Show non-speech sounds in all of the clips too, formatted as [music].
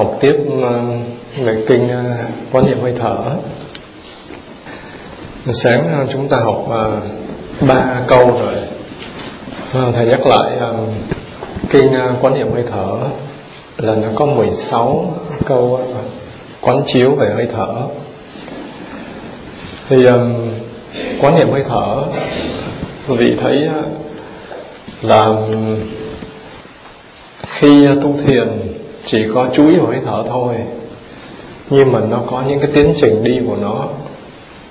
học tiếp ờ, về kinh ờ, quan quán niệm hơi thở. Sáng ờ, chúng ta học ba câu rồi. Thầy nhắc lại kinh quán niệm hơi thở là nó có 16 câu quán chiếu về hơi thở. Thì quán niệm hơi thở, vị thấy là, khi tu thiền chỉ có chú ý vào hơi thở thôi. Nhưng mà nó có những cái tiến trình đi của nó.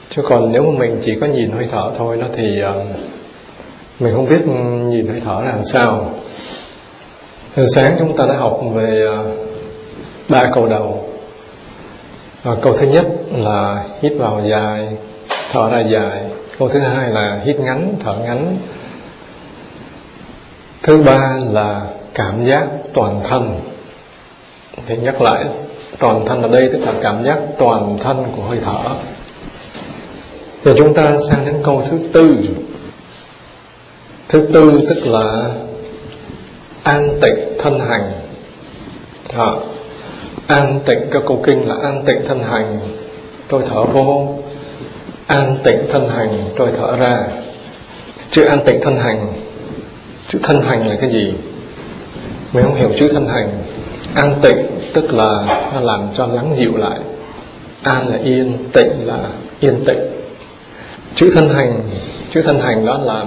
Chứ còn nếu mà mình chỉ có nhìn hơi thở thôi nó thì uh, mình không biết nhìn hơi thở là làm sao. Hồi sáng chúng ta đã học về uh, ba câu đầu. Uh, câu thứ nhất là hít vào dài thở ra dài. Câu thứ hai là hít ngắn thở ngắn. Thứ ba là cảm giác toàn thân thì nhắc lại toàn thân ở đây tức là cảm giác toàn thân của hơi thở. Rồi chúng ta sang đến câu thứ tư. Thứ tư tức là an tịnh thân hành. À, an tịnh các câu kinh là an tịnh thân hành tôi thở vô. An tịnh thân hành tôi thở ra. Chữ an tịnh thân hành chữ thân hành là cái gì? Mình không hiểu chữ thân hành an tịnh tức là nó làm cho lắng dịu lại. An là yên tịnh là yên tịnh chữ thân hành chữ thân hành đó là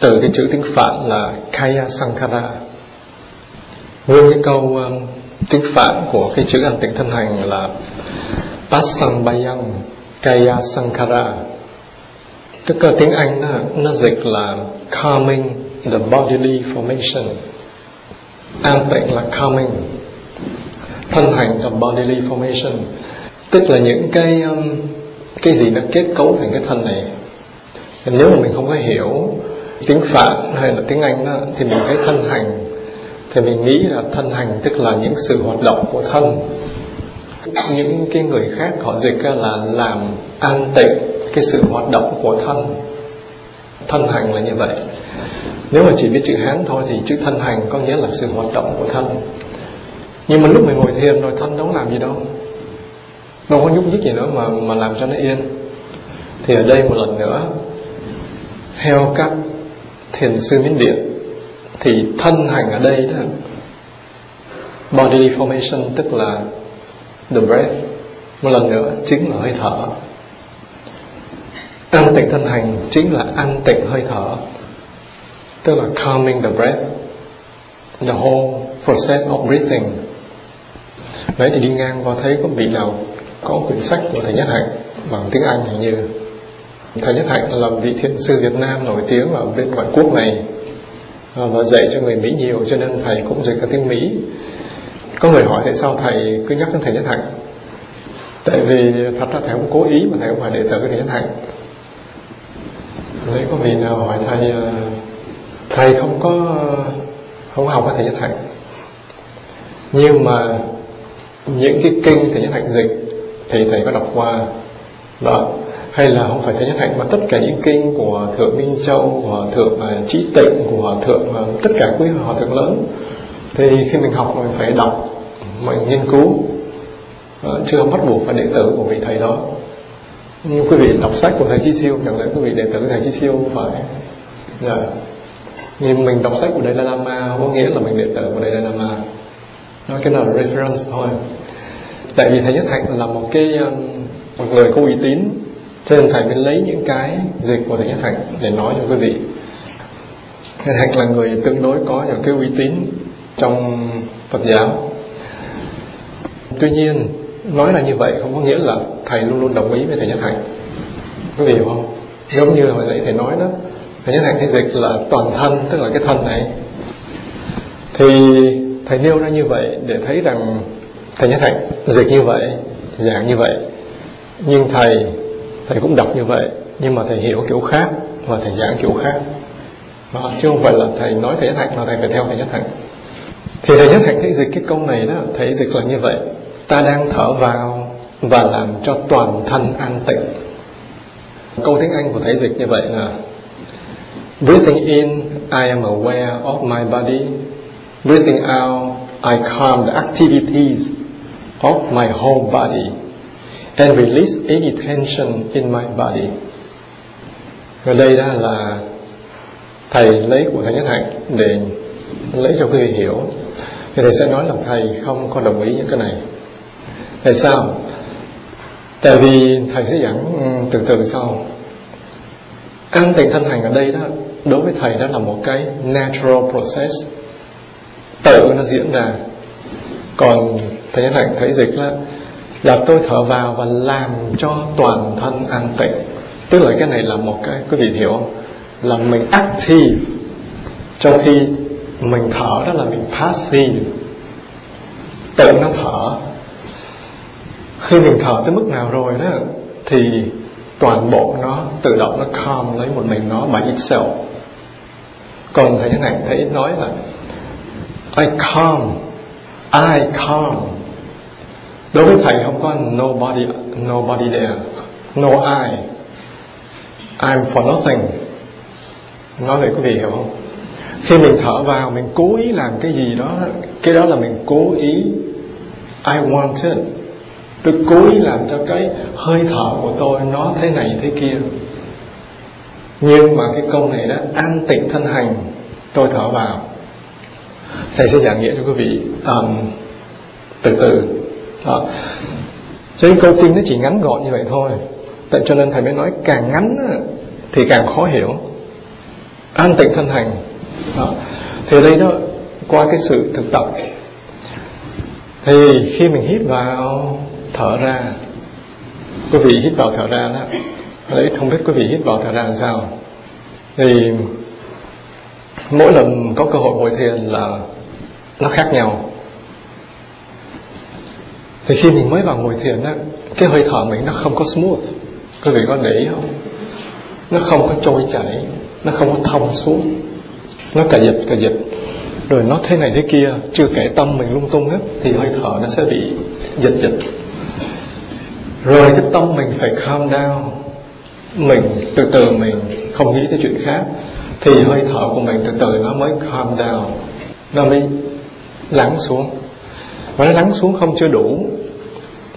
từ cái chữ tiếng phạn là kaya sankara. Nguyên cái câu um, tiếng phạn của cái chữ an tịnh thân hành là passambayang kaya sankara. Tức là tiếng anh nó, nó dịch là calming the bodily formation an tịnh là calming. Thân hành là bodily formation. Tức là những cái um, cái gì nó kết cấu thành cái thân này. Nếu mà mình không có hiểu tiếng phạn hay là tiếng anh đó, thì mình thấy thân hành. Thì mình nghĩ là thân hành tức là những sự hoạt động của thân. Những cái người khác họ dịch là làm an tịnh cái sự hoạt động của thân thân hành là như vậy. Nếu mà chỉ biết chữ hán thôi thì chữ thân hành có nghĩa là sự hoạt động của thân. Nhưng mà lúc mình ngồi thiền rồi thân đâu làm gì đâu. Đâu có nhúc nhích gì nữa mà mà làm cho nó yên. Thì ở đây một lần nữa, theo các thiền sư miến điện, thì thân hành ở đây đó, body formation tức là the breath, một lần nữa chính là hơi thở an tịnh thân hành chính là an tịnh hơi thở, tức là calming the breath, the whole process of breathing. Đấy, thì đi ngang qua thấy có vị nào có quyển sách của thầy nhất hạnh bằng tiếng anh hình như. Thầy nhất hạnh là vị thiện sư việt nam nổi tiếng ở bên ngoại quốc này à, và dạy cho người mỹ nhiều, cho nên thầy cũng dịch cả tiếng mỹ. Có người hỏi tại sao thầy cứ nhắc đến thầy nhất hạnh? Tại vì thật ra thầy không cố ý mà thầy không phải đệ tử của thầy nhất hạnh. Nếu có vị nào hỏi thầy ờ, thầy không có, không học cái thầy nhất hạnh nhưng mà những cái kinh thầy nhất hạnh dịch thì thầy có đọc qua. Đó, hay là không phải thầy nhất hạnh mà tất cả những kinh của thượng minh châu, của thượng ờ, trí tịnh, của thượng ờ, tất cả quý hòa thượng lớn, thì khi mình học mình phải đọc, mình nghiên cứu. Chưa chứ không bắt buộc phải đệ tử của vị thầy đó như quý vị đọc sách của thầy Chí Siêu, chẳng lẽ quý vị đệ tử thầy Chí Siêu không phải? Yeah. Dạ. nhưng mình đọc sách của Dalai Lama có nghĩa là mình đệ tử của Dalai Lama. Nói cái nào là reference thôi. Tại vì thầy nhất hạnh là một cái um, một người có uy tín. Cho nên thầy mới lấy những cái dịch của thầy nhất hạnh để nói cho quý vị. Thầy hạnh là người tương đối có những cái uy tín trong phật giáo. Tuy nhiên nói là như vậy không có nghĩa là thầy luôn luôn đồng ý với thầy nhất hạnh. Có hiểu không? Giống như hồi nãy thầy nói đó thầy nhất hạnh thầy dịch là toàn thân tức là cái thân này. Thì thầy nêu ra như vậy để thấy rằng thầy nhất hạnh dịch như vậy giảng như vậy. Nhưng thầy thầy cũng đọc như vậy nhưng mà thầy hiểu kiểu khác và thầy giảng kiểu khác. Đó, chứ không phải là thầy nói thầy nhất hạnh mà thầy phải theo thầy nhất hạnh thì thầy nhất hạnh thấy dịch cái câu này đó, thấy dịch là như vậy ta đang thở vào và làm cho toàn thân an tịnh câu tiếng anh của thầy dịch như vậy là, breathing in, I am aware of my body breathing out, I calm the activities of my whole body and release any tension in my body. Ở đây đó là thầy lấy của thầy nhất hạnh để lấy cho quý vị hiểu. Thì thầy sẽ nói là thầy không có đồng ý những cái này. Tại sao? Tại vì thầy sẽ giảng ừ, từ từ sau. An tịnh thân hành ở đây đó, đối với thầy đó là một cái natural process tự nó diễn ra còn thầy nhân hạnh thấy dịch là là tôi thở vào và làm cho toàn thân an tịnh tức là cái này là một cái, quý vị hiểu không là mình active trong khi mình thở đó là mình passive tự nó thở. Khi mình thở tới mức nào rồi đó, thì toàn bộ nó tự động nó calm lấy một mình nó by itself. Còn thầy này thầy thấy nói là, I calm I calm. Đối với thầy không có nobody nobody there, no I. I'm for nothing. Nói vậy quý vị hiểu không? Khi mình thở vào mình cố ý làm cái gì đó cái đó là mình cố ý I want it tôi cố ý làm cho cái hơi thở của tôi nó thế này thế kia. Nhưng mà cái câu này đó an tịnh thân hành tôi thở vào. Thầy sẽ giảng nghĩa cho quý vị um, từ từ. Đó. cho nên câu kinh nó chỉ ngắn gọn như vậy thôi. Tại cho nên thầy mới nói càng ngắn thì càng khó hiểu. An tịnh thân hành đó. thì đây đó qua cái sự thực tập, thì khi mình hít vào, thở ra, quý vị hít vào thở ra đó, đấy, không biết quý vị hít vào thở ra làm sao, thì mỗi lần có cơ hội ngồi thiền là nó khác nhau. Thì khi mình mới vào ngồi thiền á cái hơi thở mình nó không có smooth. Quý vị có để ý không? Nó không có trôi chảy, nó không có thông suốt nó cả dịch cả dịch rồi nó thế này thế kia, chưa kể tâm mình lung tung hết, thì hơi thở nó sẽ bị dịch dịch rồi cái tâm mình phải calm down. Mình, từ từ mình, không nghĩ tới chuyện khác. Thì hơi thở của mình từ từ nó mới calm down. Nó mới lắng xuống. Và nó lắng xuống không chưa đủ.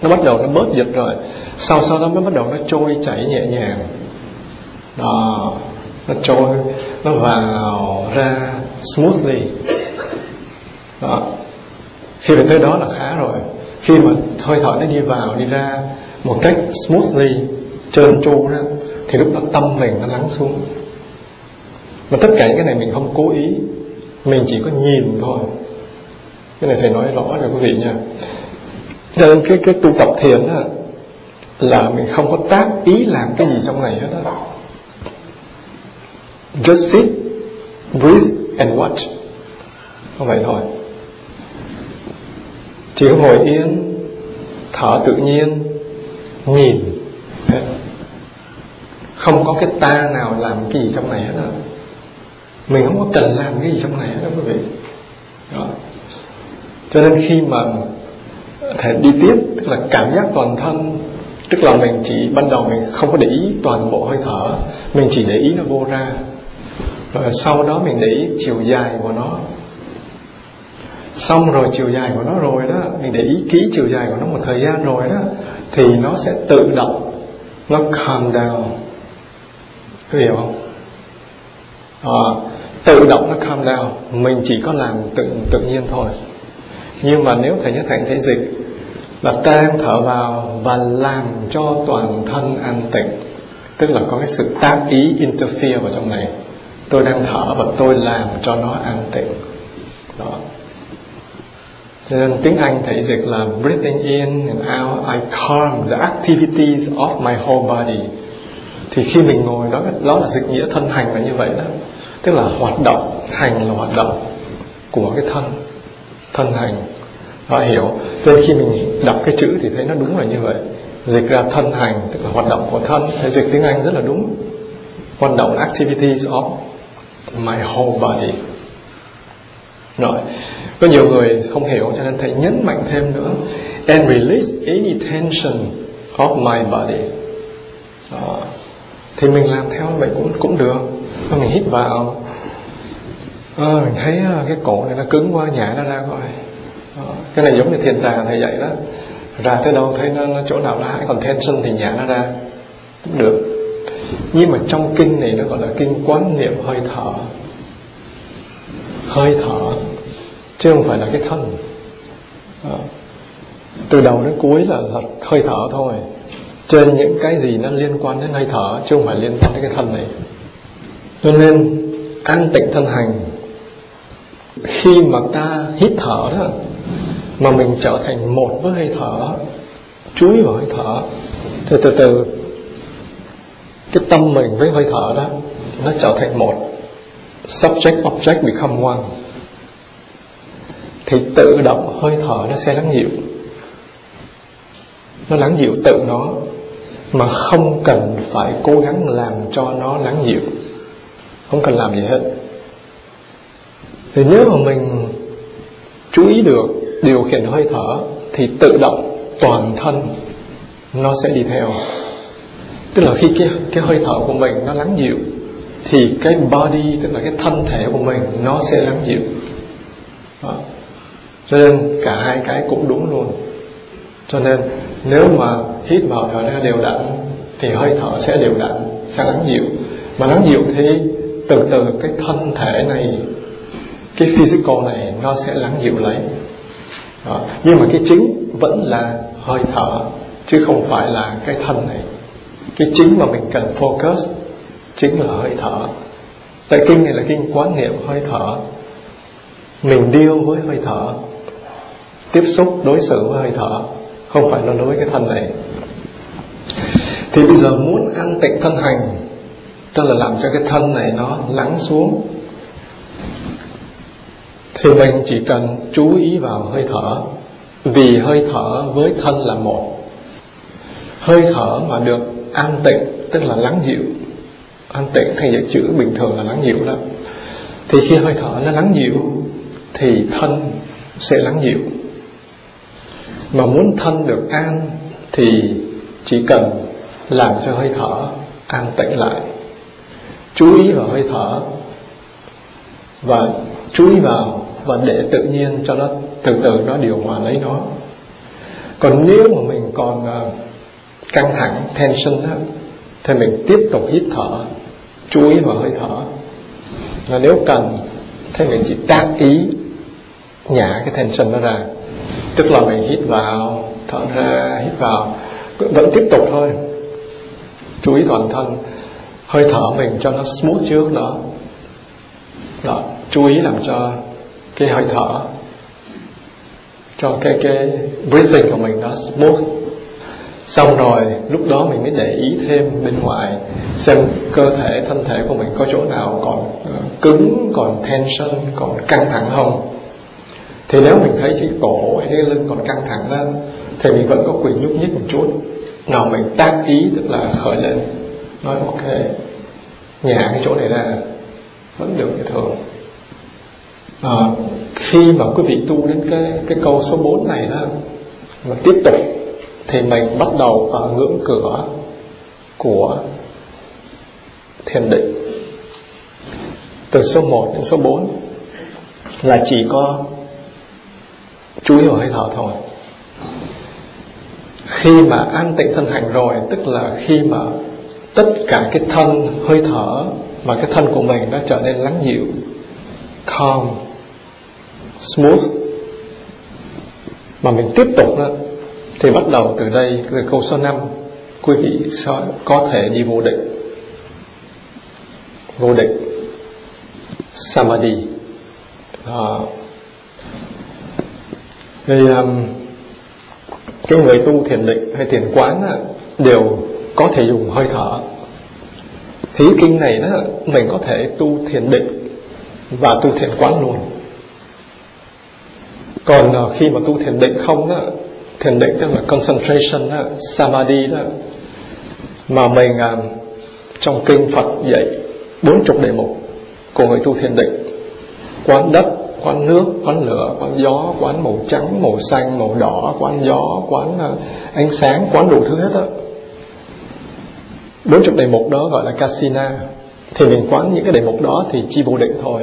Nó bắt đầu nó bớt dịch rồi. Sau sau đó mới bắt đầu nó trôi chảy nhẹ nhàng. Đó nó trôi nó vào ra smoothly. Đó. Khi mà tới đó là khá rồi. Khi mà hơi thở nó đi vào đi ra một cách smoothly trơn tru đó thì lúc đó tâm mình nó lắng xuống. Mà tất cả những cái này mình không cố ý. Mình chỉ có nhìn thôi. Cái này thầy nói rõ cho quý vị nha. Cho nên cái cái tu tập thiền đó, là mình không có tác ý làm cái gì trong này hết á just sit, breathe, and watch. Không vậy thôi. Chỉ ngồi yên, thở tự nhiên, nhìn. Không có cái ta nào làm cái gì trong này hết á. Mình không có cần làm cái gì trong này hết đó quý vị. Đó. cho nên khi mà thể đi tiếp, tức là cảm giác toàn thân, tức là mình chỉ, ban đầu mình không có để ý toàn bộ hơi thở, mình chỉ để ý nó vô ra rồi sau đó mình để ý chiều dài của nó. Xong rồi chiều dài của nó rồi đó mình để ý kỹ chiều dài của nó một thời gian rồi đó thì nó sẽ tự động nó calm down. Có hiểu không? À, tự động nó calm down mình chỉ có làm tự tự nhiên thôi. Nhưng mà nếu thầy nhất hạnh thấy dịch là tan thở vào và làm cho toàn thân an tịnh tức là có cái sự tác ý interfere vào trong này tôi đang thở và tôi làm cho nó an tịnh. Đó. Nên tiếng Anh thể dịch là breathing in and out. I calm the activities of my whole body. Thì khi mình ngồi đó đó là dịch nghĩa thân hành là như vậy đó. Tức là hoạt động, hành là hoạt động của cái thân thân hành. Đó hiểu. Cho nên khi mình đọc cái chữ thì thấy nó đúng là như vậy. Dịch ra thân hành, tức là hoạt động của thân. Thể dịch tiếng anh rất là đúng. Hoạt động activities of my whole body. Rồi có nhiều người không hiểu cho nên thầy nhấn mạnh thêm nữa. And release any tension of my body. Đó. thì mình làm theo vậy cũng cũng được. Mình hít vào. À, mình thấy ờ, cái cổ này nó cứng quá nhả nó ra coi đó. cái này giống như thiền tàng thầy dạy đó. Ra tới đâu thấy nó, nó chỗ nào nó hãy còn tension thì nhả nó ra. Cũng được nhưng mà trong kinh này nó gọi là kinh quán niệm hơi thở. Hơi thở chứ không phải là cái thân. À. từ đầu đến cuối là, là hơi thở thôi. Trên những cái gì nó liên quan đến hơi thở chứ không phải liên quan đến cái thân này. Cho nên an tịnh thân hành khi mà ta hít thở đó mà mình trở thành một với hơi thở chúi vào hơi thở thì từ từ cái tâm mình với hơi thở đó, nó trở thành một subject, object become one thì tự động hơi thở nó sẽ lắng dịu. Nó lắng dịu tự nó, mà không cần phải cố gắng làm cho nó lắng dịu. Không cần làm gì hết. Thì nếu mà mình chú ý được điều khiển hơi thở, thì tự động toàn thân nó sẽ đi theo tức là khi cái cái hơi thở của mình nó lắng dịu, thì cái body, tức là cái thân thể của mình, nó sẽ lắng dịu. Đó. cho nên cả hai cái cũng đúng luôn. Cho nên nếu mà hít vào thở ra đều đặn, thì hơi thở sẽ đều đặn, sẽ lắng dịu. Mà lắng dịu thì từ từ cái thân thể này, cái physical này nó sẽ lắng dịu lấy. Đó. nhưng mà cái chính vẫn là hơi thở, chứ không phải là cái thân này cái chính mà mình cần focus chính là hơi thở. Tại kinh này là kinh quán niệm hơi thở. Mình điêu với hơi thở, tiếp xúc, đối xử với hơi thở. Không phải là đối với cái thân này. Thì bây giờ muốn an tịnh thân hành, tức là làm cho cái thân này nó lắng xuống, thì mình chỉ cần chú ý vào hơi thở. Vì hơi thở với thân là một. Hơi thở mà được an tịnh, tức là lắng dịu. An tịnh thay dịch chữ bình thường là lắng dịu đó. Thì khi hơi thở nó lắng dịu, thì thân sẽ lắng dịu. Mà muốn thân được an, thì chỉ cần làm cho hơi thở an tịnh lại. Chú ý vào hơi thở và chú ý vào và để tự nhiên cho nó, từ từ nó điều hòa lấy nó. Còn nếu mà mình còn à, căng thẳng tension đó, thì mình tiếp tục hít thở chú ý vào hơi thở. Và nếu cần thì mình chỉ tác ý nhả cái tension nó ra. Tức là mình hít vào thở ra hít vào vẫn tiếp tục thôi. Chú ý toàn thân hơi thở mình cho nó smooth trước đó. Đó chú ý làm cho cái hơi thở cho cái cái breathing của mình nó smooth xong rồi lúc đó mình mới để ý thêm bên ngoài xem cơ thể thân thể của mình có chỗ nào còn ờ, cứng còn tension còn căng thẳng không. Thì nếu mình thấy cái cổ hay cái lưng còn căng thẳng lên thì mình vẫn có quyền nhúc nhích một chút. Nào mình tác ý tức là khởi lên. Nói ok nhả cái chỗ này ra vẫn được như thường. À, khi mà quý vị tu đến cái cái câu số 4 này đó mà tiếp tục thì mình bắt đầu ở ngưỡng cửa của thiền định. Từ số 1 đến số 4 là chỉ có chú ý vào hơi thở thôi. Khi mà an tịnh thân hành rồi, tức là khi mà tất cả cái thân, hơi thở mà cái thân của mình nó trở nên lắng dịu, calm, smooth, mà mình tiếp tục đó thì bắt đầu từ đây từ câu số 5 quý vị có thể đi vô định vô định samadhi. Đó. thì um, cái người tu thiền định hay thiền quán á, đều có thể dùng hơi thở. Thì kinh này đó mình có thể tu thiền định và tu thiền quán luôn. Còn uh, khi mà tu thiền định không đó thiền định tức là concentration đó, samadhi đó. Mà mình uh, trong kinh Phật dạy bốn chục đề mục của người tu thiền định. Quán đất quán nước quán lửa quán gió quán màu trắng màu xanh màu đỏ quán gió quán uh, ánh sáng quán đủ thứ hết á. Bốn chục đề mục đó gọi là casina thì mình quán những cái đề mục đó thì chi vô định thôi.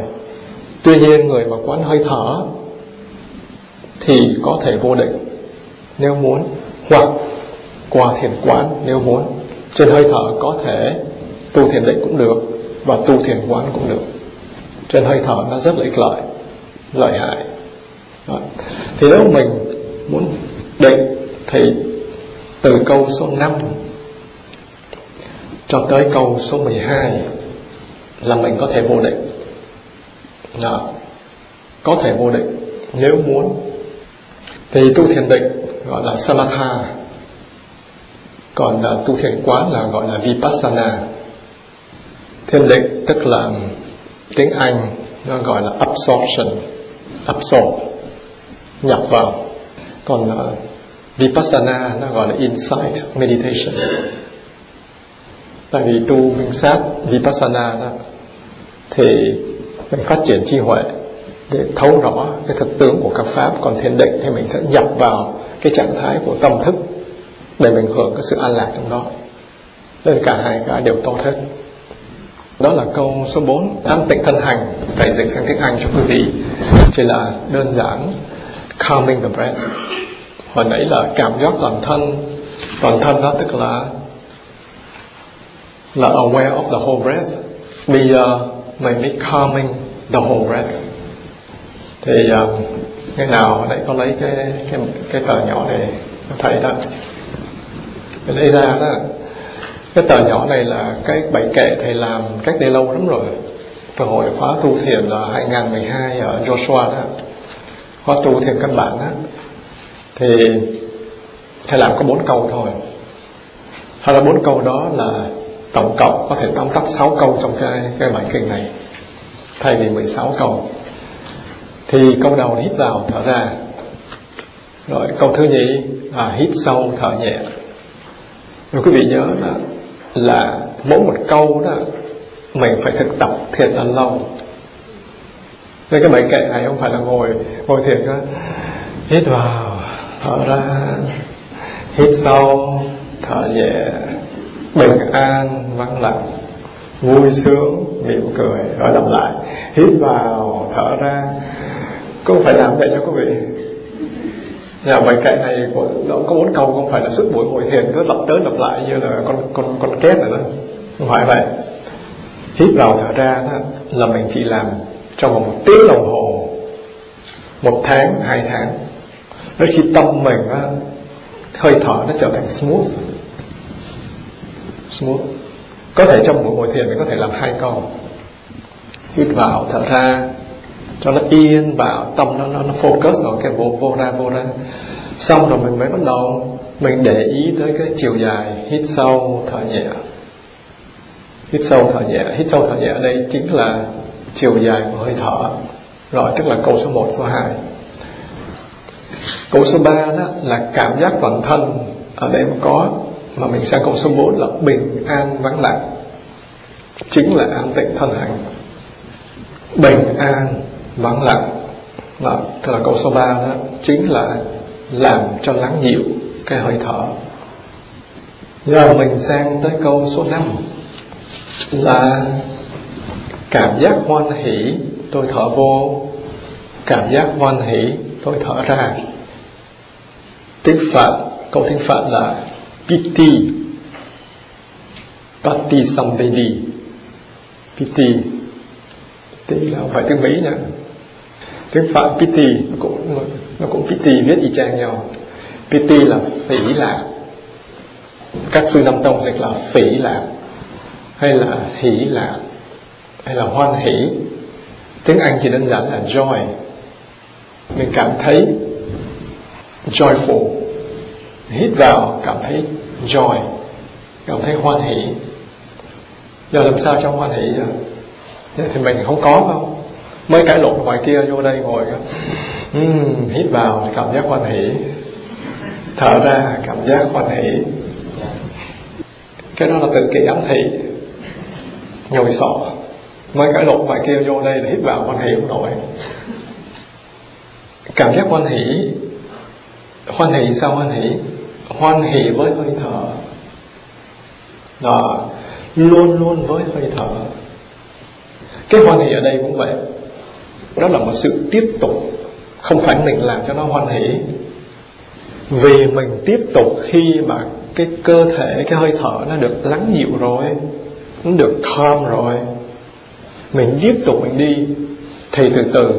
Tuy nhiên người mà quán hơi thở thì có thể vô định nếu muốn, hoặc qua thiền quán, nếu muốn, trên hơi thở có thể tu thiền định cũng được và tu thiền quán cũng được trên hơi thở nó rất là ích lợi lợi hại Đó. thì nếu mình muốn định thì từ câu số 5 cho tới câu số 12 là mình có thể vô định Đó. có thể vô định nếu muốn thì tu thiền định gọi là samatha. Còn uh, tu thiền quán là gọi là vipassana. Thiền định tức là tiếng anh nó gọi là absorption absorb nhập vào. Còn uh, vipassana nó gọi là insight meditation. Tại vì tu minh sát vipassana đó thì mình phát triển trí huệ để thấu rõ cái thực tướng của các pháp. Còn thiền định thì mình sẽ nhập vào cái trạng thái của tâm thức để mình hưởng cái sự an lạc trong đó. Nên cả hai cái đều tốt hết. Đó là câu số 4 An tịnh thân hành Phải dịch sang tiếng Anh cho quý vị. Chỉ là đơn giản, Calming the breath Hồi nãy là cảm giác toàn thân. Toàn thân đó tức là Là aware of the whole breath. Bây giờ mình mới calming the whole breath. Thì à, uh, Ngày nào hồi nãy có lấy cái cái, cái tờ nhỏ này Thầy đó. Mình lấy ra đó. Cái tờ nhỏ này là cái bài kệ thầy làm cách đây lâu lắm rồi. Từ hồi khóa tu thiền là 2012 ở Joshua đó. Khóa tu thiền căn bản đó. Thì thầy làm có bốn câu thôi. Hay là bốn câu đó là tổng cộng có thể tóm tắt 6 câu trong cái cái bài kinh này. Thay vì 16 câu thì câu đầu hít vào, thở ra. Rồi câu thứ nhì là hít sâu, thở nhẹ. Rồi quý vị nhớ là là mỗi một câu đó, mình phải thực tập thiền là lâu. Nên cái bài kệ này không phải là ngồi ngồi thiền đó hít vào, thở ra. Hít sâu, thở nhẹ. Bình an, vắng lặng. Vui sướng, mỉm cười rồi lặp lại. Hít vào, thở ra cũng phải làm vậy nha quý vị. Nhà bài cạnh này nó có bốn câu không phải là suốt buổi ngồi thiền cứ lặp tới lặp lại như là con con con két rồi đó. Không phải vậy. Hít vào thở ra đó là mình chỉ làm trong vòng một tiếng đồng hồ. Một tháng hai tháng. Đến khi tâm mình đó, hơi thở nó trở thành smooth. Smooth. Có thể trong buổi ngồi thiền mình có thể làm hai câu. Hít vào thở ra cho nó yên vào tâm nó nó, nó focus vào cái vô vô ra vô ra. Xong rồi mình mới bắt đầu mình để ý tới cái chiều dài hít sâu thở nhẹ. Hít sâu thở nhẹ. Hít sâu thở nhẹ ở đây chính là chiều dài của hơi thở. Rồi tức là câu số 1, số 2 câu số 3 đó là cảm giác toàn thân ở đây mà có mà mình sang câu số 4 là bình an vắng lặng. Chính là an tịnh thân hạnh. Bình an vắng lặng. Đó, tức là câu số 3 đó chính là làm cho lắng dịu cái hơi thở. Giờ mình sang tới câu số 5 là cảm giác hoan hỷ tôi thở vô. Cảm giác hoan hỷ tôi thở ra. Tiếng phạn câu tiếng phạn là piti pati sambedi piti piti là phải tiếng mỹ nha tiếng phạn piti nó cũng nó cũng piti viết y chang nhau. Piti là phỉ lạc. Các sư năm tông dịch là phỉ lạc, hay là hỷ lạc, hay là hoan hỷ. Tiếng anh chỉ đơn giản là joy. Mình cảm thấy joyful. Hít vào, cảm thấy joy, cảm thấy hoan hỷ. Giờ làm sao trong hoan hỷ giờ thì mình không có không mới cãi lộn ngoài kia vô đây ngồi. Uhm, hít vào cảm giác hoan hỷ. Thở ra cảm giác hoan hỷ. Cái đó là tự kỷ ám thị. Nhồi sọ. Mới cãi lộn ngoài kia vô đây là hít vào hoan hỷ không nổi cảm giác hoan hỷ. Hoan hỷ sao hoan hỷ? Hoan hỷ với hơi thở. Đó. Luôn luôn với hơi thở. Cái hoan hỷ ở đây cũng vậy đó là một sự tiếp tục không phải mình làm cho nó hoan hỷ. Vì mình tiếp tục khi mà cái cơ thể cái hơi thở nó được lắng dịu rồi nó được calm rồi mình tiếp tục mình đi thì từ từ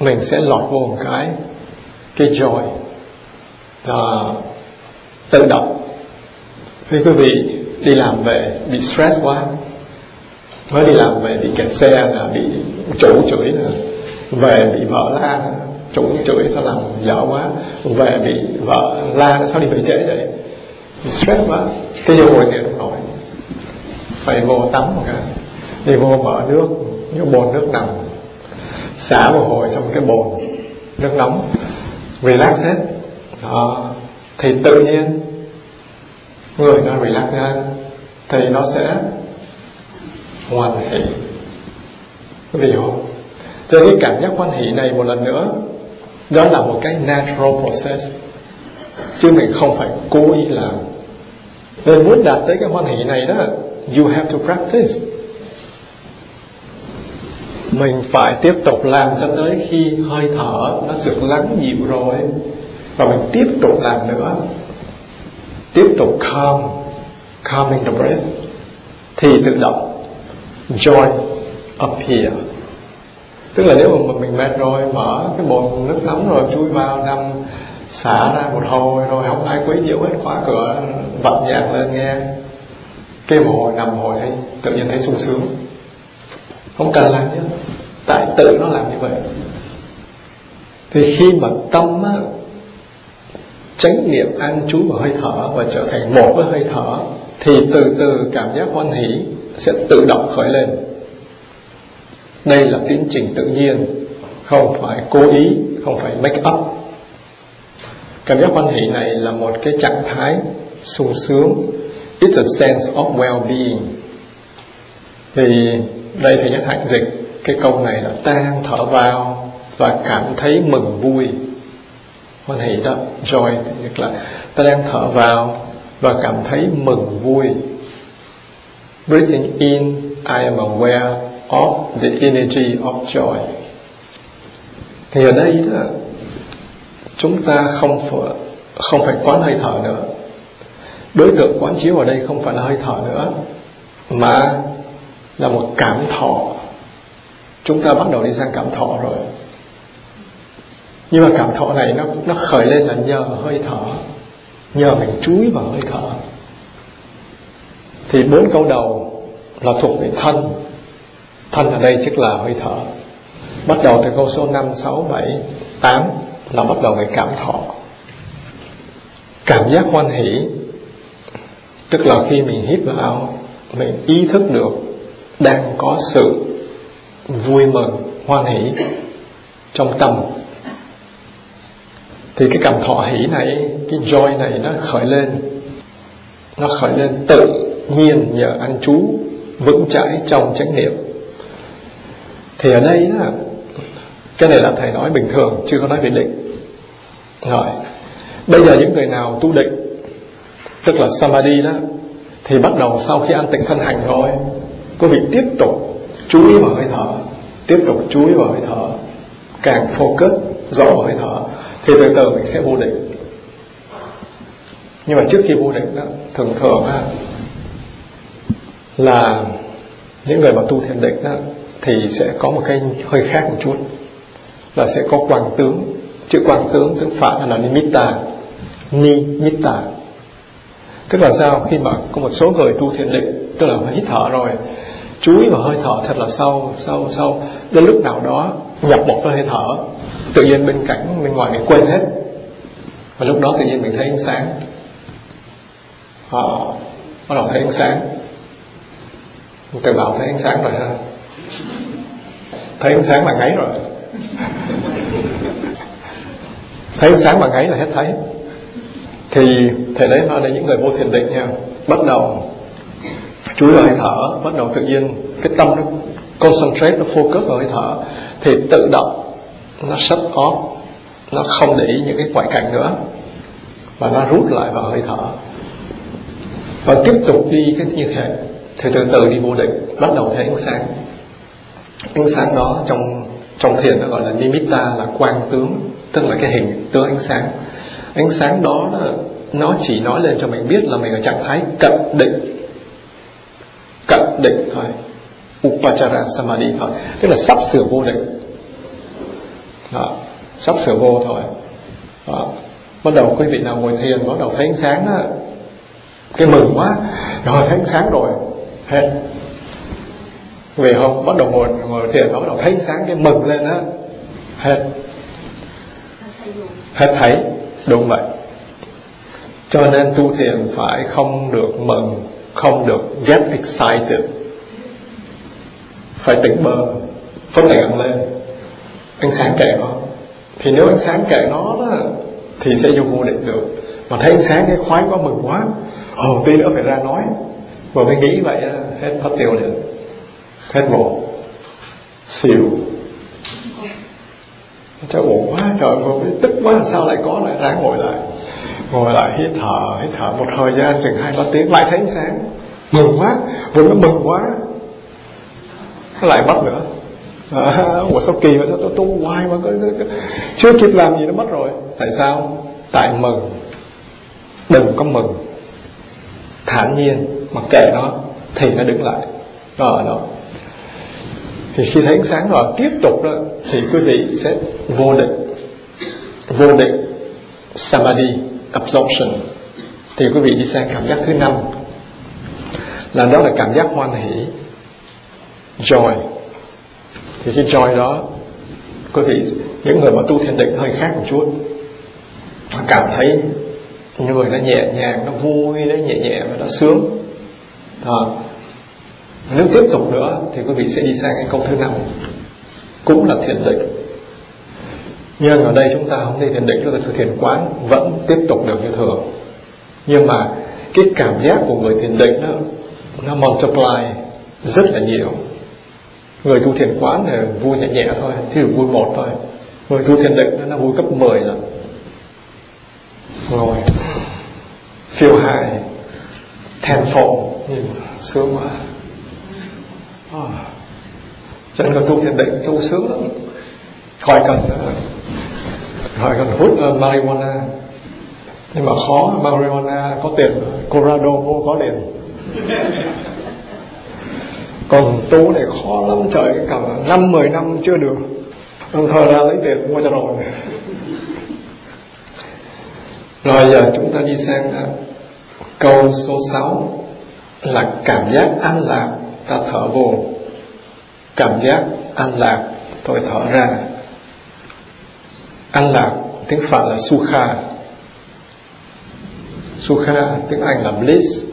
mình sẽ lọt vô một cái cái joy. À, tự động. Khi quý vị đi làm về bị stress quá mới đi làm về bị kẹt xe là bị chủ chửi là về bị vợ la chủ chửi sao làm dở quá, về bị vợ la sao đi về trễ vậy stress quá, cái vô ngồi thì không nổi phải vô tắm một cái, đi vô mở nước, vô bồn nước nằm, xả một hồi trong cái bồn nước nóng, relax hết đó. thì tự nhiên người nó relax ra, thì nó sẽ hoan hỷ quý vị hiểu không? Cho cái cảm giác hoan hỷ này một lần nữa, đó là một cái natural process. Chứ mình không phải cố ý làm. Nên muốn đạt tới cái hoan hỷ này đó, you have to practice. Mình phải tiếp tục làm cho tới khi hơi thở nó sực lắng dịu rồi. Và mình tiếp tục làm nữa. Tiếp tục calm, calming the breath. Thì tự động join up here. Tức là nếu mà mình mệt rồi mở cái bồn nước nóng rồi chui vào nằm xả ra một hồi rồi không ai quấy nhiễu hết khóa cửa vặn nhạc lên nghe. Kêu một hồi nằm một hồi thấy tự nhiên thấy sung sướng. Không cần làm nhé tại tự nó làm như vậy. Thì khi mà tâm á, chánh niệm an trú vào hơi thở và trở thành một với hơi thở, thì từ từ cảm giác hoan hỷ sẽ tự động khởi lên. Đây là tiến trình tự nhiên, không phải cố ý, không phải make up. Cảm giác hoan hỷ này là một cái trạng thái sung sướng. It's a sense of well-being. Thì đây thì nhất hạnh dịch, cái câu này là ta thở vào và cảm thấy mừng vui hoan hỷ đó, joy, tức là ta đang thở vào và cảm thấy mừng vui. Breathing in, I am aware of the energy of joy. Thì ở đây đó, chúng ta không phải không phải quán hơi thở nữa. Đối tượng quán chiếu ở đây không phải là hơi thở nữa, mà là một cảm thọ. Chúng ta bắt đầu đi sang cảm thọ rồi nhưng mà cảm thọ này nó nó khởi lên là nhờ hơi thở. Nhờ mình chúi vào hơi thở. Thì bốn câu đầu là thuộc về thân. Thân ở đây tức là hơi thở. Bắt đầu từ câu số 5, 6, 7, 8 là bắt đầu về cảm thọ. Cảm giác hoan hỷ tức là khi mình hít vào mình ý thức được đang có sự vui mừng hoan hỷ trong tâm thì cái cảm thọ hỷ này, cái joy này nó khởi lên. Nó khởi lên tự nhiên nhờ ăn chú vững chãi trong chánh niệm. Thì ở đây đó cái này là thầy nói bình thường chưa có nói về định rồi, bây giờ những người nào tu định tức là samadhi đó, thì bắt đầu sau khi an tịnh thân hành rồi quý vị tiếp tục chú ý vào hơi thở, tiếp tục chú ý vào hơi thở, càng focus rõ vào hơi thở thì từ từ mình sẽ vô định nhưng mà trước khi vô định đó thường thường á, là những người mà tu thiền định đó, thì sẽ có một cái hơi khác một chút. Là sẽ có quang tướng chữ quang tướng tiếng phạn là nimitta nimitta tức là sao? Khi mà có một số người tu thiền định tức là hít thở rồi chú ý vào hơi thở thật là sâu sâu sâu. Đến lúc nào đó nhập một hơi thở tự nhiên bên cạnh, bên ngoài mình quên hết. Và lúc đó tự nhiên mình thấy ánh sáng. Họ bắt đầu thấy ánh sáng. Tự bảo thấy ánh sáng rồi ha. Thấy ánh sáng là ngáy rồi. Thấy ánh sáng mà ngáy là hết thấy. Thì thầy đấy nói là những người vô thiền định nha. Bắt đầu, chú ý vào hơi thở. Bắt đầu tự nhiên cái tâm nó concentrate, nó focus vào hơi thở. Thì tự động nó sắp có. Nó không để ý những cái ngoại cảnh nữa. Và nó rút lại vào hơi thở. Và tiếp tục đi cái như thế. Thì từ từ đi vô định. Bắt đầu thấy ánh sáng. Ánh sáng đó trong trong thiền nó gọi là nimitta, là quang tướng. Tức là cái hình tướng ánh sáng. Ánh sáng đó nó chỉ nói lên cho mình biết là mình ở trạng thái cận định. Cận định thôi. Upachara samadhi thôi. Tức là sắp sửa vô định đó, sắp sửa vô thôi. Đó. bắt đầu quý vị nào ngồi thiền bắt đầu thấy ánh sáng đó, cái mừng quá. Rồi thấy ánh sáng rồi hết. Vì không? Bắt đầu ngồi ngồi thiền bắt đầu thấy ánh sáng cái mừng lên á hết. Hết thấy đúng vậy. Cho nên tu thiền phải không được mừng không được get excited. Phải tỉnh bơ phấn ngạn lên ánh sáng kệ nó. Thì nếu ánh sáng kệ nó đó, thì sẽ vô vô định được. Mà thấy ánh sáng cái khoái quá mừng quá. Ờ, Ồ tí nữa phải ra nói. Và mới nghĩ vậy hết hết tiêu liền. Hết bộ xìu. Trời ổn quá trời ơi tức quá sao lại có lại ráng ngồi lại. Ngồi lại hít thở hít thở một thời gian chừng hai ba tiếng lại thấy ánh sáng. Mừng quá vừa nó mừng quá. Lại mất nữa à, ủa sao kỳ vậy? Sao tôi tu hoài mà có, có, chưa kịp làm gì nó mất rồi. Tại sao? Tại mừng. Đừng có mừng. Thản nhiên. Mà kệ nó thì nó đứng lại. Ở đó. Thì khi thấy ánh sáng rồi tiếp tục đó thì quý vị sẽ vô định. Vô định. Samadhi. Absorption. Thì quý vị đi sang cảm giác thứ năm. Là đó là cảm giác hoan hỷ. Joy thì cái joy đó quý vị những người mà tu thiền định hơi khác một chút. Cảm thấy người nó nhẹ nhàng, nó vui, nó nhẹ nhẹ và nó sướng. À. nếu tiếp tục nữa thì quý vị sẽ đi sang cái câu thứ năm, cũng là thiền định. Nhưng ở đây chúng ta không đi thiền định, chúng ta thực thiền quán, vẫn tiếp tục được như thường. Nhưng mà cái cảm giác của người thiền định nó nó multiply rất là nhiều người tu thiền quán thì vui nhẹ nhẹ thôi thì vui một thôi. Người tu thiền định nó vui gấp 10 rồi rồi. Phiêu hài tenfold nhìn sướng quá. À. cho nên tu thiền định tu sướng lắm. Khỏi cần khỏi cần hút uh, marijuana. Nhưng mà khó marijuana có tiền Colorado có tiền. [laughs] còn tu này khó lắm, trời, cả năm, mười năm chưa được. Ông thờ ra lấy tiền mua cho rồi. Rồi giờ chúng ta đi sang à, câu số 6 là cảm giác an lạc ta thở vô. Cảm giác an lạc, tôi thở ra. An lạc, tiếng phạn là sukha. Sukha, tiếng anh là bliss,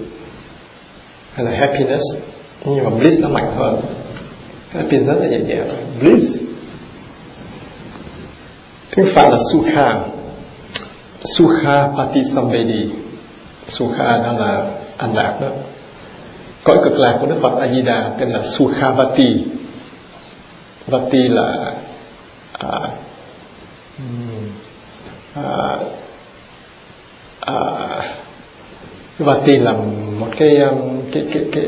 hay là happiness. Ừ. nhưng mà bliss nó mạnh hơn. Pin rất là nhẹ nhẹ bliss. Tiếng phạn là sukha. Sukha patisambedi sukha đó là an lạc đó. Cõi cực lạc của đức phật a di đà tên là sukhavati vati là à, à, à, vati là một cái um, cái cái cái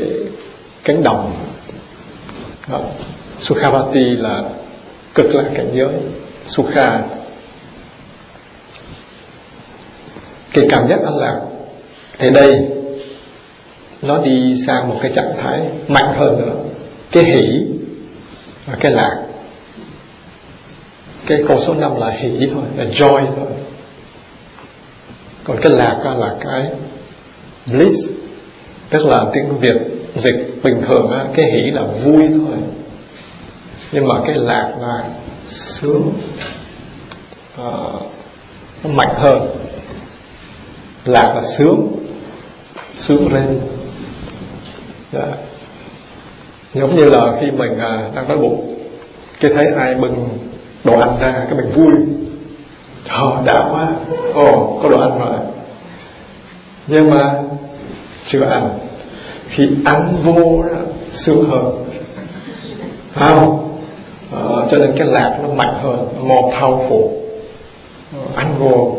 cánh đồng. Đó. sukhavati là cực lạc cảnh giới, sukha. Cái cảm giác an lạc thì đây, nó đi sang một cái trạng thái mạnh hơn nữa, cái hỷ và cái lạc. Cái câu số 5 là hỷ thôi, là joy thôi. Còn cái lạc là cái bliss, tức là tiếng việt dịch bình thường á, cái hỷ là vui thôi. Nhưng mà cái lạc là sướng à, nó mạnh hơn. Lạc là sướng sướng lên. Dạ. giống như là khi mình à, đang đói bụng cái thấy ai bưng đồ ăn ra cái mình vui. Trời đã quá. Ồ có đồ ăn rồi. Nhưng mà chưa ăn thì ăn vô đó sướng hơn không. À, cho nên cái lạc nó mạnh hơn more powerful ờ, ăn vô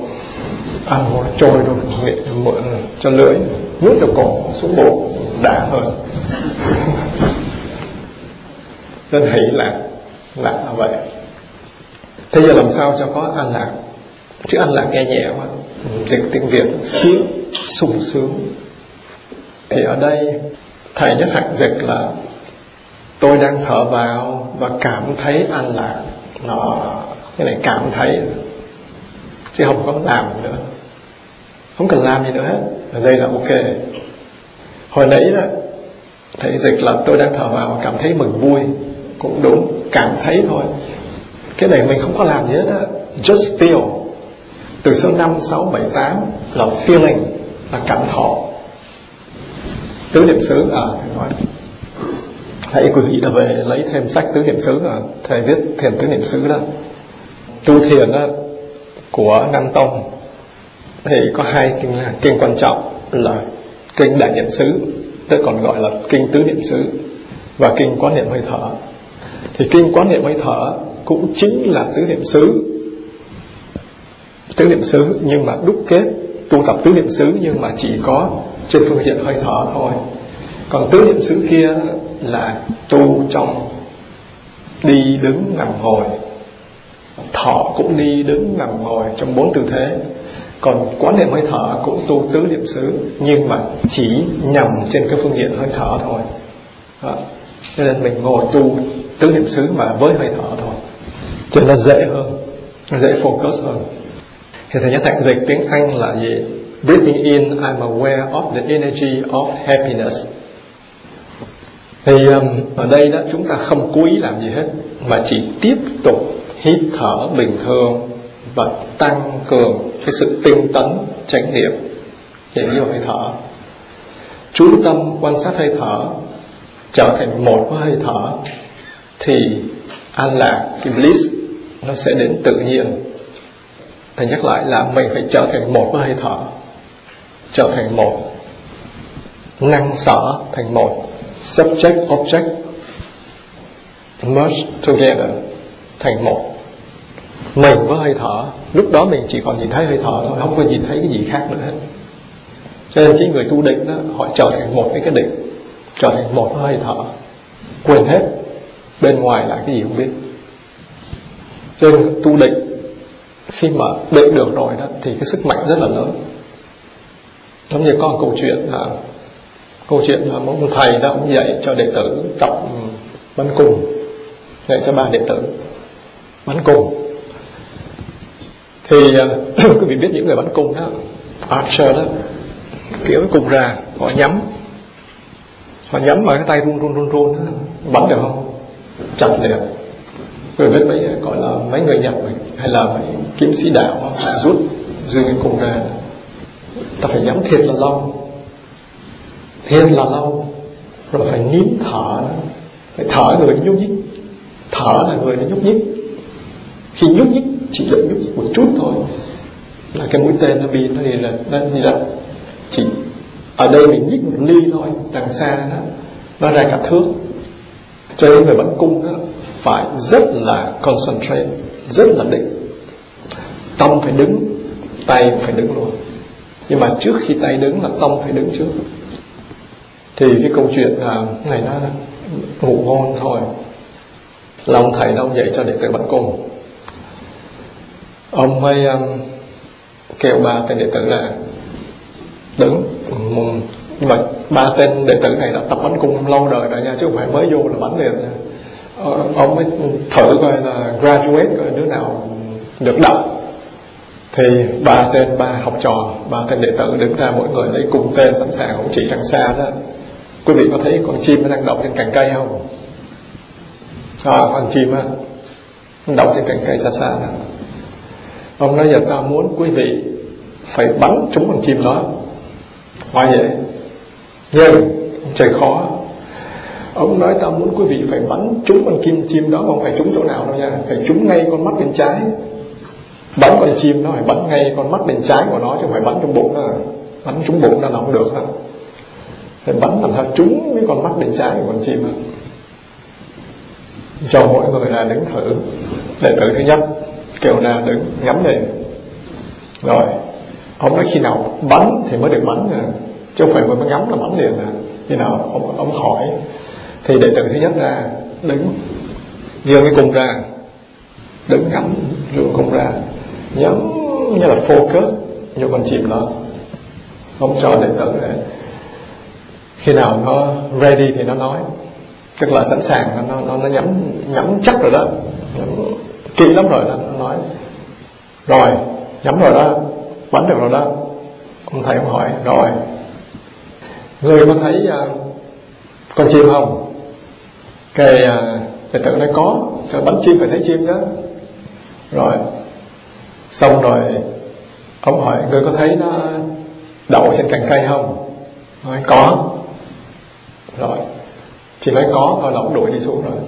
ăn vô nó trôi luôn miệng mượn cho lưỡi nuốt được cổ xuống bụng đã hơn. [laughs] Nên hỷ lạc lạc là vậy. Thế giờ làm sao cho có an lạc? Chứ an lạc nghe nhẹ quá dịch tiếng việt sướng sung sướng thì ở đây thầy nhất hạnh dịch là tôi đang thở vào và cảm thấy an lạc. Nó cái này cảm thấy chứ không có làm nữa. Không cần làm gì nữa hết. Ở đây là ok. Hồi nãy đó thầy dịch là tôi đang thở vào cảm thấy mừng vui. Cũng đúng cảm thấy thôi. Cái này mình không có làm gì hết á. Just feel. Từ số 5, 6, 7, 8 là feeling là cảm thọ tứ niệm xứ à thầy nói. Hãy quý vị là về lấy thêm sách tứ niệm xứ à thầy viết thiền tứ niệm xứ đó. Tu thiền đó, của nam tông thì có hai kinh là kinh quan trọng là kinh đại niệm xứ tức còn gọi là kinh tứ niệm xứ và kinh quán niệm hơi thở. Thì kinh quán niệm hơi thở cũng chính là tứ niệm xứ. Tứ niệm xứ nhưng mà đúc kết tu tập tứ niệm xứ nhưng mà chỉ có trên phương diện hơi thở thôi. Còn tứ niệm xứ kia là tu trong, đi đứng nằm ngồi. Thọ cũng đi đứng nằm ngồi trong bốn tư thế. Còn quán niệm hơi thở cũng tu tứ niệm xứ, nhưng mà chỉ nhằm trên cái phương diện hơi thở thôi. Đó. cho nên mình ngồi tu tứ niệm xứ mà với hơi thở thôi. Cho nên nó dễ hơn, dễ focus hơn thì thầy nhắc tạng dịch tiếng Anh là gì? Breathing in I'm aware of the energy of happiness. Thì um, ở đây đó chúng ta không cố ý làm gì hết mà chỉ tiếp tục hít thở bình thường và tăng cường cái sự tinh tấn chánh niệm để vô hơi thở. Chú tâm quan sát hơi thở trở thành một với hơi thở thì an lạc cái bliss nó sẽ đến tự nhiên thầy nhắc lại là mình phải trở thành một với hơi thở. Trở thành một. Năng sở thành một. Subject, object. Merge together thành một. Mình với hơi thở. Lúc đó mình chỉ còn nhìn thấy hơi thở thôi, không có nhìn thấy cái gì khác nữa hết. Cho nên cái người tu định đó, họ trở thành một với cái định. Trở thành một với hơi thở. Quên hết. Bên ngoài là cái gì không biết. Cho nên tu định khi mà định được rồi đó thì cái sức mạnh rất là lớn. Giống như có một câu chuyện là câu chuyện là một thầy đó ông dạy cho đệ tử tập ừ, bắn cung dạy cho ba đệ tử bắn cung. Thì à, [clears throat] quý vị biết những người bắn cung đó archer đó kiểu cùng ra họ nhắm. Họ nhắm mà cái tay run run run run đó, bắn được không? Chặt được người với mấy, gọi là mấy người nhật hay là mấy kiếm sĩ đạo rút duyên cùng cung ra. Ta phải nhắm thiệt là lâu. Thiệt là lâu. Rồi phải nín thở. Phải thở người nhúc nhích. Thở là người nó nhúc nhích. Khi nhúc nhích, chỉ là nhúc nhích một chút thôi. Là cái mũi tên nó bị, nó đi là, nó đi là, chỉ ở đây mình nhích một ly thôi, đằng xa đó nó ra cả thước. Cho nên người bắn cung đó phải rất là concentrate rất là định. Tâm phải đứng tay phải đứng luôn. Nhưng mà trước khi tay đứng là tâm phải đứng trước. Thì cái câu chuyện à, là ngày đó ngủ ngon thôi. Là ông thầy đó ông dạy cho đệ tử bắn cung. Ông ấy um, kêu ba tên đệ tử là đứng nhưng mà ba tên đệ tử này đã tập bắn cung lâu đời rồi nha chứ không phải mới vô là bắn liền nha. Ờ, ông mới thử coi là graduate coi đứa nào được đọc thì ba tên ba học trò ba tên đệ tử đứng ra mỗi người lấy cùng tên sẵn sàng cũng chỉ đằng xa đó. Quý vị có thấy con chim nó đang đậu trên cành cây không? À, con chim á đậu trên cành cây xa xa đó. Ông nói giờ ta muốn quý vị phải bắn trúng con chim đó. Ngoài vậy nhưng trời khó ông nói ta muốn quý vị phải bắn trúng con kim, chim đó không phải trúng chỗ nào đâu nha. Phải trúng ngay con mắt bên trái. Bắn con chim nó phải bắn ngay con mắt bên trái của nó chứ không phải bắn trong bụng đó. Bắn trúng bụng là không được đó. Phải bắn làm sao trúng cái con mắt bên trái của con chim đó. cho mỗi người là đứng thử. Đệ tử thứ nhất. Kêu là đứng, ngắm lên. Rồi, ông nói khi nào bắn thì mới được bắn nè chứ không phải mới ngắm là bắn liền à. Khi nào ông, ông hỏi thì đệ tử thứ nhất ra đứng giơ cái cung ra đứng ngắm giơ cung ra nhắm như là focus như con chim đó không cho đệ tử để khi nào nó ready thì nó nói. Tức là sẵn sàng nó nó nó nhắm nhắm chắc rồi đó. Kỹ lắm rồi đó nó nói. Rồi nhắm rồi đó bắn được rồi đó. Ông thầy ông hỏi rồi người có thấy uh, con chim không? Cái à, uh, trật tự nói có cái bắn chim phải thấy chim đó. Rồi xong rồi ông hỏi người có thấy nó đậu trên cành cây không? Nói có. Rồi chỉ nói có thôi là ông đuổi đi xuống rồi.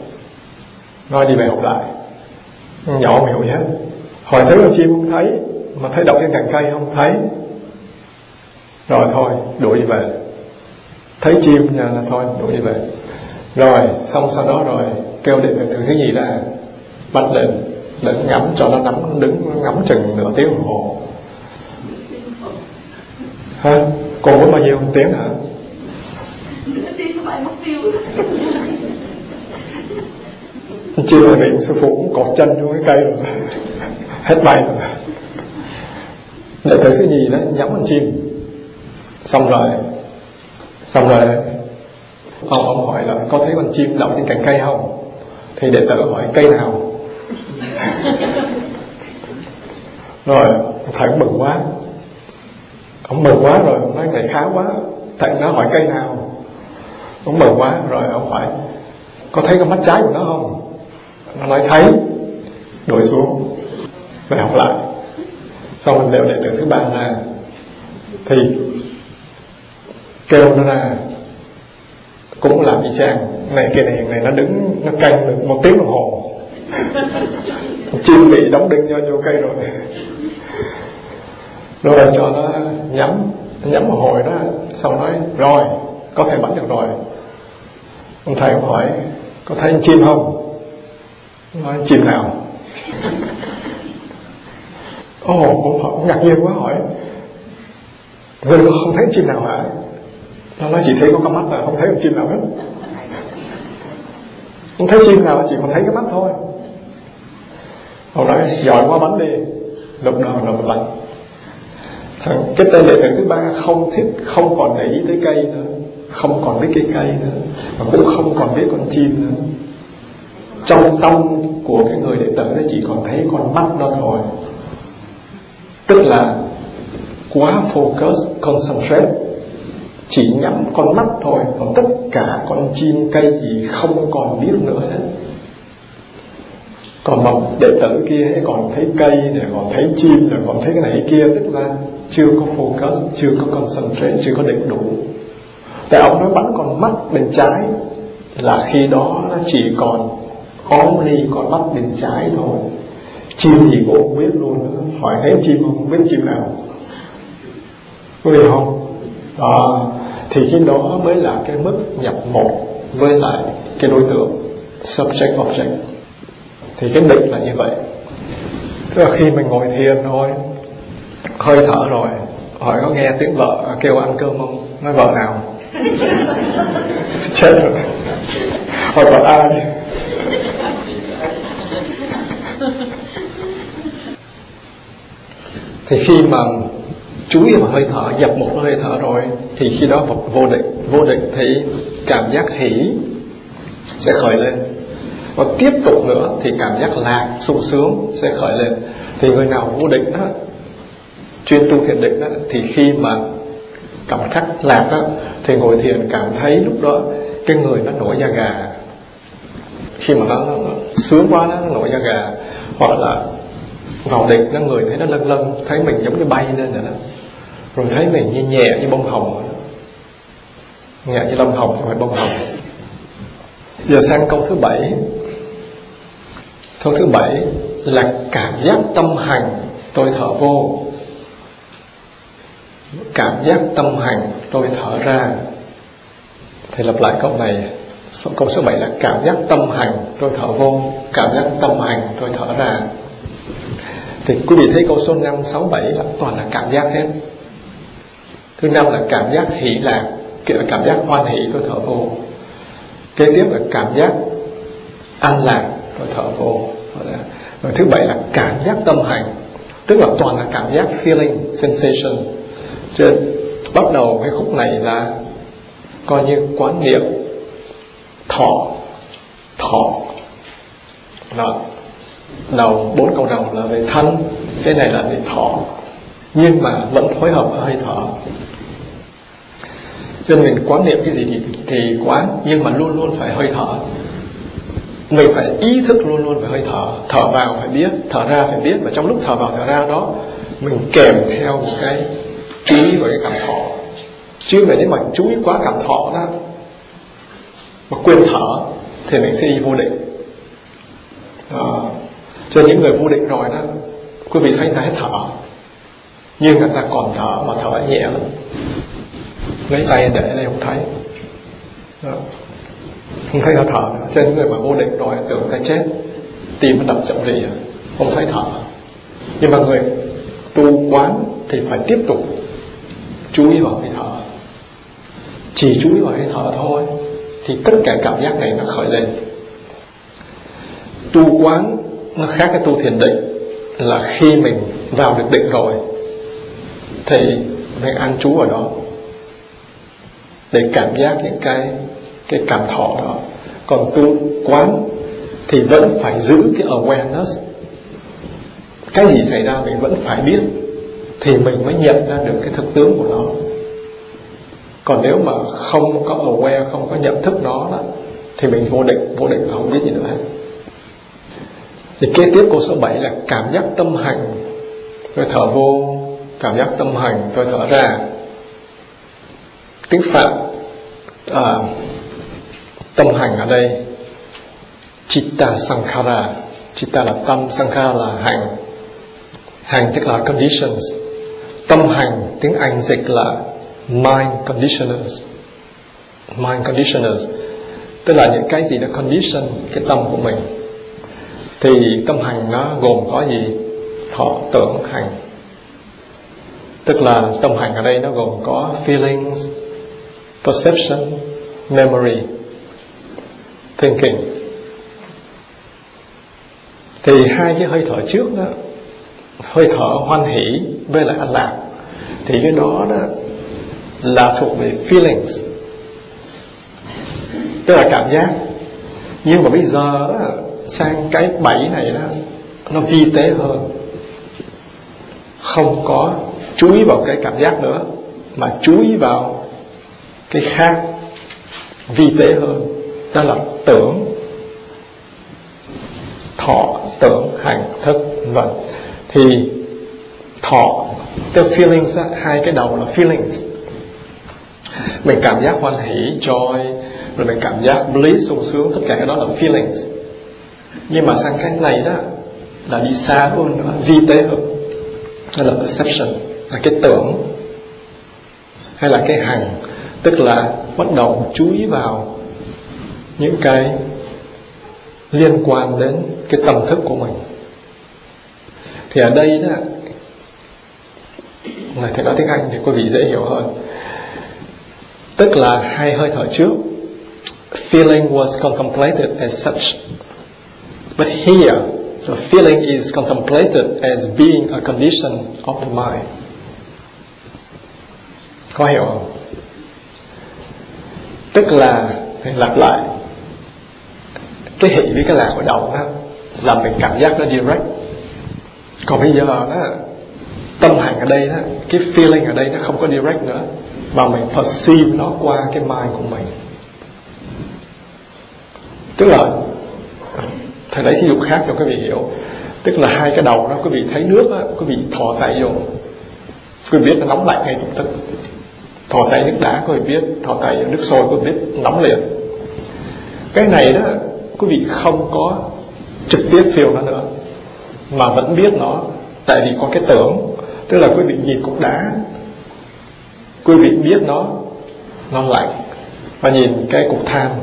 Nói đi về học lại. Nhỏ hiểu nhé hỏi thấy con chim không thấy? Mà thấy đậu trên cành cây không thấy? Rồi thôi đuổi đi về thấy chim nhà là thôi đuổi đi về rồi, xong sau đó rồi, kêu đệ tử thứ gì ra bắt lên để ngắm cho nó nắm, đứng ngắm chừng nửa tiếng đồng hồ. Ha còn có bao nhiêu tiếng hả? Chưa là điện, sư phụ cũng cột chân vô cái cây rồi. Hết bay rồi. Để tử thứ gì đó, nhắm con chim. Xong rồi xong rồi ông ông hỏi là có thấy con chim đậu trên cành cây không? Thì đệ tử hỏi cây nào? [laughs] Rồi thầy cũng mừng quá. Ông mừng quá rồi ông nói này khá quá. Thầy nó hỏi cây nào? Ông mừng quá rồi ông hỏi có thấy con mắt trái của nó không? Nó nói thấy. Đổi xuống rồi học lại. Xong mình đều đệ tử thứ ba là thì kêu nó ra cũng làm y chang. Này kia này này nó đứng nó canh được một tiếng đồng hồ. [laughs] Chim bị đóng đinh vô vô cây rồi. Rồi cho nó nhắm nhắm một hồi đó xong nói rồi có thể bắn được rồi. Ông thầy ông hỏi có thấy chim không? Nói chim nào? Ồ oh, ông, ông ngạc nhiên quá hỏi người không thấy chim nào hả nó nói chỉ thấy có con mắt là không thấy con chim nào hết. Không thấy chim nào chỉ còn thấy cái mắt thôi. Ông nói giỏi quá bắn đi Lúc đó là một bắn Thằng, Cái tên đệ tử thứ ba không thích Không còn để ý tới cây nữa. Không còn biết cái cây nữa Và cũng không còn biết con chim nữa. Trong tâm của cái người đệ tử nó chỉ còn thấy con mắt nó thôi. Tức là Quá focus, concentrate. Chỉ nhắm con mắt thôi Còn tất cả con chim cây gì Không còn biết nữa hết. Còn một đệ tử kia còn thấy cây này còn thấy chim rồi còn thấy cái này cái kia tức là chưa có focus chưa có concentrate chưa có định đủ. Tại ông nói bắn con mắt bên trái là khi đó nó chỉ còn only con mắt bên trái thôi. Chim gì cũng không biết luôn nữa. Hỏi thấy chim không biết chim nào? Có hiểu không? À, thì cái đó mới là cái mức nhập một với lại cái đối tượng subject object. Thì cái định là như vậy. Tức là khi mình ngồi thiền thôi, hơi thở rồi, hỏi có nghe tiếng vợ kêu ăn cơm không? Nói, vợ nào? [laughs] Chết rồi. Hỏi vợ ai? Thì khi mà chú ý vào hơi thở dập một hơi thở rồi thì khi đó vô định vô định thì cảm giác hỷ sẽ khởi lên. Và tiếp tục nữa thì cảm giác lạc sung sướng sẽ khởi lên. Thì người nào vô định đó chuyên tu thiền định đó thì khi mà cảm giác lạc đó thì ngồi thiền cảm thấy lúc đó cái người nó nổi da gà. Khi mà nó, nó, nó sướng quá nó, nó nổi da gà. Hoặc là vào định nó người thấy nó lân lân thấy mình giống như bay lên rồi đó rồi thấy mình như nhẹ như bông hồng. Nhẹ như lông hồng không phải bông hồng. Giờ sang câu thứ bảy. Câu thứ bảy là cảm giác tâm hành tôi thở vô. Cảm giác tâm hành tôi thở ra. Thì lặp lại câu này. Câu số 7 là cảm giác tâm hành tôi thở vô. Cảm giác tâm hành tôi thở ra. Thì quý vị thấy câu số 5, 6, 7 là toàn là cảm giác hết thứ năm là cảm giác hỷ lạc là cảm giác hoan hỷ tôi thở vô. Kế tiếp là cảm giác an lạc tôi thở vô. Rồi thứ bảy là cảm giác tâm hành, tức là toàn là cảm giác feeling, sensation. Cho nên bắt đầu cái khúc này là coi như quán niệm thọ thọ. Đó đầu bốn câu đầu là về thân, cái này là về thọ. Nhưng mà vẫn phối hợp với hơi thở cho nên mình quán niệm cái gì thì, thì quán nhưng mà luôn luôn phải hơi thở. Mình phải ý thức luôn luôn phải hơi thở. Thở vào phải biết thở ra phải biết. Và trong lúc thở vào thở ra đó mình kèm theo một cái chú ý và cái cảm thọ. Chứ mà nếu mà chú ý quá cảm thọ đó mà quên thở thì mình sẽ đi vô định. À, cho những người vô định rồi đó quý vị thấy người ta hết thở. Nhưng người ta còn thở mà thở nhẹ lắm lấy tay để đây không thấy. Đó. không thấy hơi thở. Trên cho những người mà vô định rồi, tưởng cái chết, tim nó đập chậm rì. Không thấy thở. Nhưng mà người tu quán thì phải tiếp tục chú ý vào hơi thở. Chỉ chú ý vào hơi thở thôi, thì tất cả cảm giác này nó khởi lên. Tu quán nó khác cái tu thiền định, là khi mình vào được định rồi, thì mình ăn trú ở đó để cảm giác những cái cái cảm thọ đó. Còn tu quán thì vẫn phải giữ cái awareness. Cái gì xảy ra mình vẫn phải biết thì mình mới nhận ra được cái thực tướng của nó. Còn nếu mà không có aware không có nhận thức nó đó, thì mình vô định vô định là không biết gì nữa. Hết thì kế tiếp câu số 7 là cảm giác tâm hành. Tôi thở vô cảm giác tâm hành tôi thở ra tiếng phạn à, tâm hành ở đây chitta sankhara. Chitta là tâm sankhara là hành. Hành tức là conditions. Tâm hành tiếng anh dịch là mind conditioners. Mind conditioners tức là những cái gì đã condition cái tâm của mình. Thì tâm hành nó gồm có gì? Thọ tưởng hành. Tức là tâm hành ở đây nó gồm có feelings perception memory thinking. Thì hai cái hơi thở trước đó hơi thở hoan hỷ với lại an lạc thì cái đó đó là thuộc về feelings. Tức là cảm giác. Nhưng mà bây giờ đó, sang cái bảy này đó nó vi tế hơn. Không có chú ý vào cái cảm giác nữa mà chú ý vào cái khác vi tế hơn. Đó là tưởng, thọ, tưởng, hành, thức vân thì thọ the feelings hai cái đầu là feelings. Mình cảm giác hoan hỷ, joy, rồi mình cảm giác bliss sung sướng, tất cả cái đó là feelings. Nhưng mà sang cái này đó, là đi xa hơn nữa, vi tế hơn. Đó là perception, là cái tưởng, hay là cái hành tức là bắt đầu chú ý vào những cái liên quan đến cái tâm thức của mình. Thì ở đây đó này thầy nói tiếng Anh thì quý vị dễ hiểu hơn. Tức là hai hơi thở trước, feeling was contemplated as such. But here, the feeling is contemplated as being a condition of the mind. Có hiểu không? Tức là lặp lại. Cái hỷ với cái lạc ở đầu đó là mình cảm giác nó direct. Còn bây giờ đó tâm hành ở đây đó cái feeling ở đây nó không có direct nữa mà mình perceive nó qua cái mind của mình. Tức là thầy lấy thí dụ khác cho quý vị hiểu. Tức là hai cái đầu đó quý vị thấy nước đó, quý vị thò tay vô. Quý vị biết nó nóng lạnh ngay lập tức thò tay nước đá có thể biết thò tay vào nước sôi có thể biết nóng liền. Cái này đó, quý vị không có trực tiếp phiêu nó nữa, mà vẫn biết nó, tại vì có cái tưởng. Tức là quý vị nhìn cục đá, quý vị biết nó nó lạnh và nhìn cái cục than,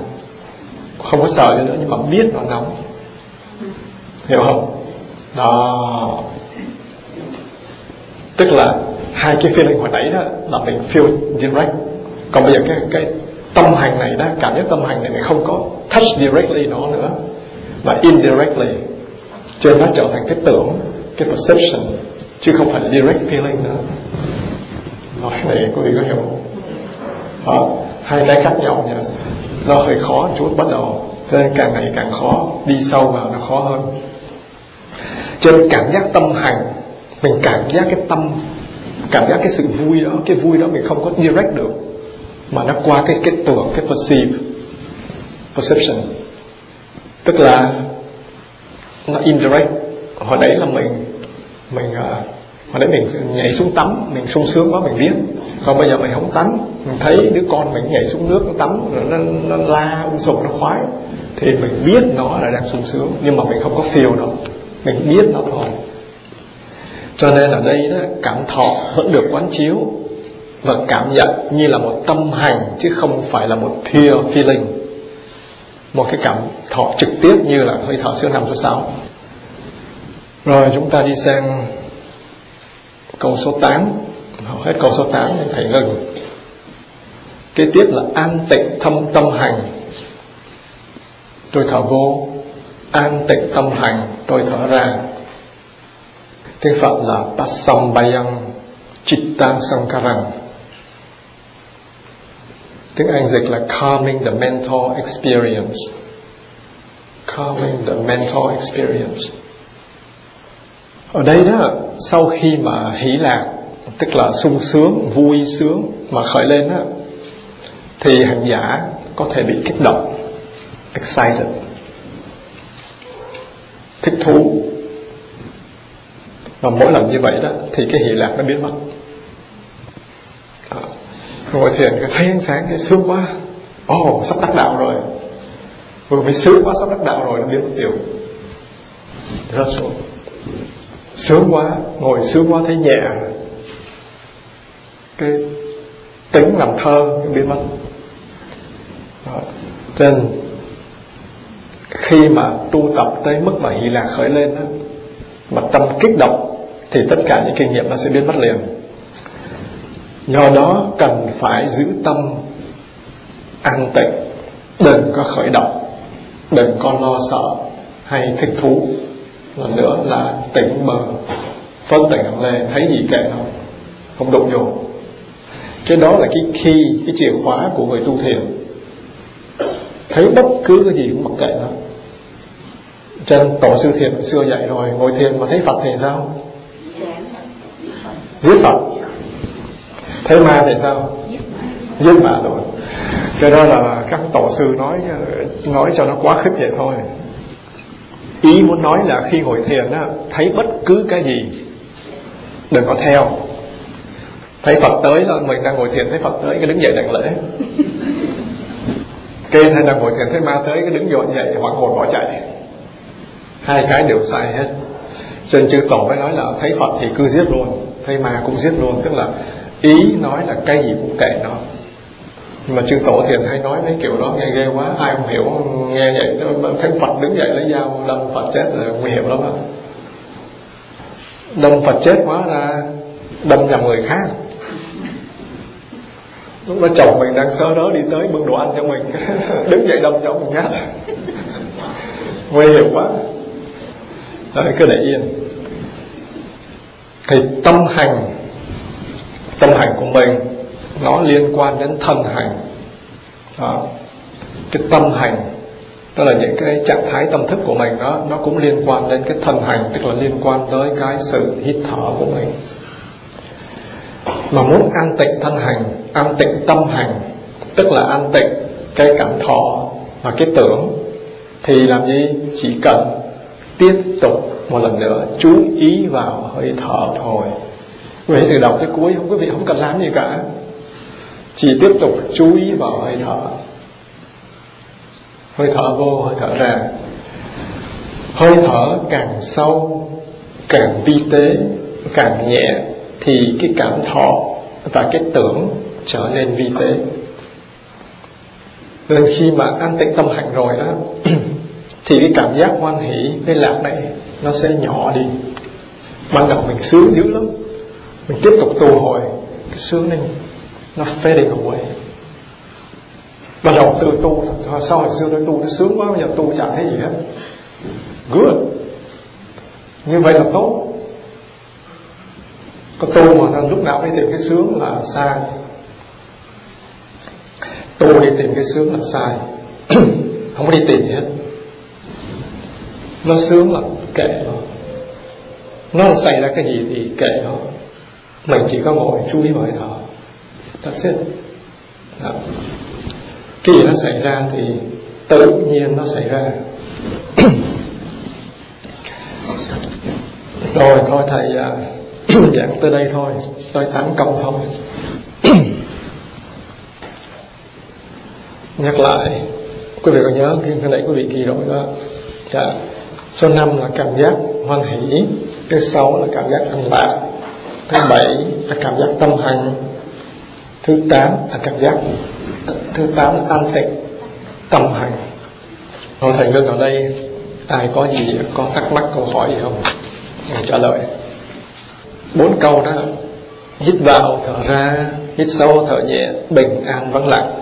không có sợ nữa, nhưng mà biết nó nóng. Hiểu không? Đó. Tức là hai cái feeling hồi nãy đó là mình feel direct. Còn bây giờ cái cái tâm hành này đó cảm giác tâm hành này mình không có touch directly nó nữa mà indirectly. Cho nên nó trở thành cái tưởng cái perception chứ không phải direct feeling nữa. Nói này quý vị có hiểu không? Đó, hai cái khác nhau nha. Nó hơi khó chút bắt đầu. Cho nên càng ngày càng khó đi sâu vào nó khó hơn. Cho nên cảm giác tâm hành mình cảm giác cái tâm cảm giác cái sự vui đó cái vui đó mình không có direct được mà nó qua cái cái tưởng cái perceive perception. Tức là nó indirect. Hồi đấy là mình mình uh, hồi đấy mình nhảy xuống tắm mình sung sướng quá mình biết. Còn bây giờ mình không tắm mình thấy đứa con mình nhảy xuống nước nó tắm rồi nó, nó la um sùm nó khoái. Thì mình biết nó là đang sung sướng nhưng mà mình không có feel nó. Mình biết nó thôi cho nên ở đây đó, cảm thọ vẫn được quán chiếu và cảm nhận như là một tâm hành chứ không phải là một pure feeling. Một cái cảm thọ trực tiếp như là hơi thở số năm số sáu. Rồi, chúng ta đi sang câu số 8 hầu hết câu số 8 thì thầy ngừng. Kế tiếp là an tịnh thâm tâm hành. Tôi thở vô. An tịnh tâm hành, Tôi thở ra. Tiếng Phật là Pasambayang Chittang Sankarang. Tiếng Anh dịch là Calming the mental experience. Calming the mental experience. Ở đây đó Sau khi mà hỷ lạc Tức là sung sướng, vui sướng Mà khởi lên đó Thì hành giả có thể bị kích động Excited Thích thú và mỗi lần như vậy đó thì cái hỷ lạc nó biến mất. Ngồi thiền cái thấy ánh sáng cái sướng quá. Ồ oh, sắp đắc đạo rồi. Vừa mới sướng quá sắp đắc đạo rồi nó biến mất tiêu rớt xuống. Sướng quá ngồi sướng quá thấy nhẹ. Cái tính làm thơ biến mất. À, nên khi mà tu tập tới mức mà hỷ lạc khởi lên đó mà tâm kích động thì tất cả những kinh nghiệm nó sẽ biến mất liền. Do đó cần phải giữ tâm an tịnh, đừng có khởi động, đừng có lo sợ hay thích thú. Lần nữa là tỉnh bờ, phân tỉnh lên, thấy gì kệ nó, không đụng vô cái đó là cái khi, cái chìa khóa của người tu thiền. Thấy bất cứ cái gì cũng mặc kệ nó. Trên tổ sư thiền xưa dạy rồi, ngồi thiền mà thấy phật thì sao? Giết phật thấy ma thì sao? Giết ma rồi. Cái đó là các tổ sư nói nói cho nó quá khích vậy thôi. Ý muốn nói là khi ngồi thiền á, thấy bất cứ cái gì, đừng có theo. Thấy phật tới là mình đang ngồi thiền, thấy phật tới, cái đứng dậy đặng lễ. Cái hay đang ngồi thiền, thấy ma tới, cái đứng dọn dậy hoảng hồn bỏ chạy. Hai cái đều sai hết. Cho nên chư tổ mới nói là thấy phật thì cứ giết luôn thấy ma cũng giết luôn tức là ý nói là cái gì cũng kệ nó. Nhưng mà chư tổ thiền hay nói mấy kiểu đó nghe ghê quá ai không hiểu nghe vậy thấy phật đứng dậy lấy dao đâm phật chết là nguy hiểm lắm đó. đâm phật chết quá ra đâm nhầm người khác. Lúc đó chồng mình đang sơ đó đi tới bưng đồ ăn cho mình [laughs] đứng dậy đâm cho mình nhát. Nguy hiểm quá. Đấy, cứ để yên thì tâm hành tâm hành của mình, nó liên quan đến thân hành. Đó. cái tâm hành, tức là những cái trạng thái tâm thức của mình đó, nó cũng liên quan đến cái thân hành, tức là liên quan tới cái sự hít thở của mình. Mà muốn an tịnh thân hành, an tịnh tâm hành, tức là an tịnh cái cảm thọ và cái tưởng, thì làm gì? Chỉ cần tiếp tục một lần nữa chú ý vào hơi thở thôi. Vậy từ đầu tới cuối không có vị không cần làm gì cả. Chỉ tiếp tục chú ý vào hơi thở. Hơi thở vô, hơi thở ra. Hơi thở càng sâu, càng vi tế, càng nhẹ thì cái cảm thọ và cái tưởng trở nên vi tế. Nên khi mà an tĩnh tâm hạnh rồi đó [clears throat] thì cái cảm giác hoan hỷ cái lạc này nó sẽ nhỏ đi. Ban đầu mình sướng dữ lắm. Mình tiếp tục tu hồi, cái sướng này nó fading away ban đầu từ tu sau hồi xưa tôi tu nó sướng quá, bây giờ tu chẳng thấy gì hết. Good. Như vậy là tốt. Có tu mà lúc nào đi tìm cái sướng là sai. Tu đi tìm cái sướng là sai. [clears throat] Không có đi tìm gì hết nó sướng là kệ nó. Nó xảy ra cái gì thì kệ nó. Mình chỉ có ngồi chú ý vào hơi thở. That's it. Đó. cái gì nó xảy ra thì tự nhiên nó xảy ra. [coughs] Rồi, thôi thầy à, [coughs] giảng tới đây thôi. Tôi tán công thôi. [coughs] Nhắc lại. Quý vị có nhớ cái này quý vị kỳ rồi đó? Dạ số năm là cảm giác hoan hỷ, cái sáu là cảm giác ăn lạc thứ bảy là cảm giác tâm hành thứ tám là cảm giác, thứ tám là an tịnh, tâm hành rồi thầy ngưng ở đây, ai có gì, có thắc mắc, câu hỏi gì không? Mình trả lời. Bốn câu đó, hít vào, thở ra, hít sâu, thở nhẹ, bình an vắng lặng.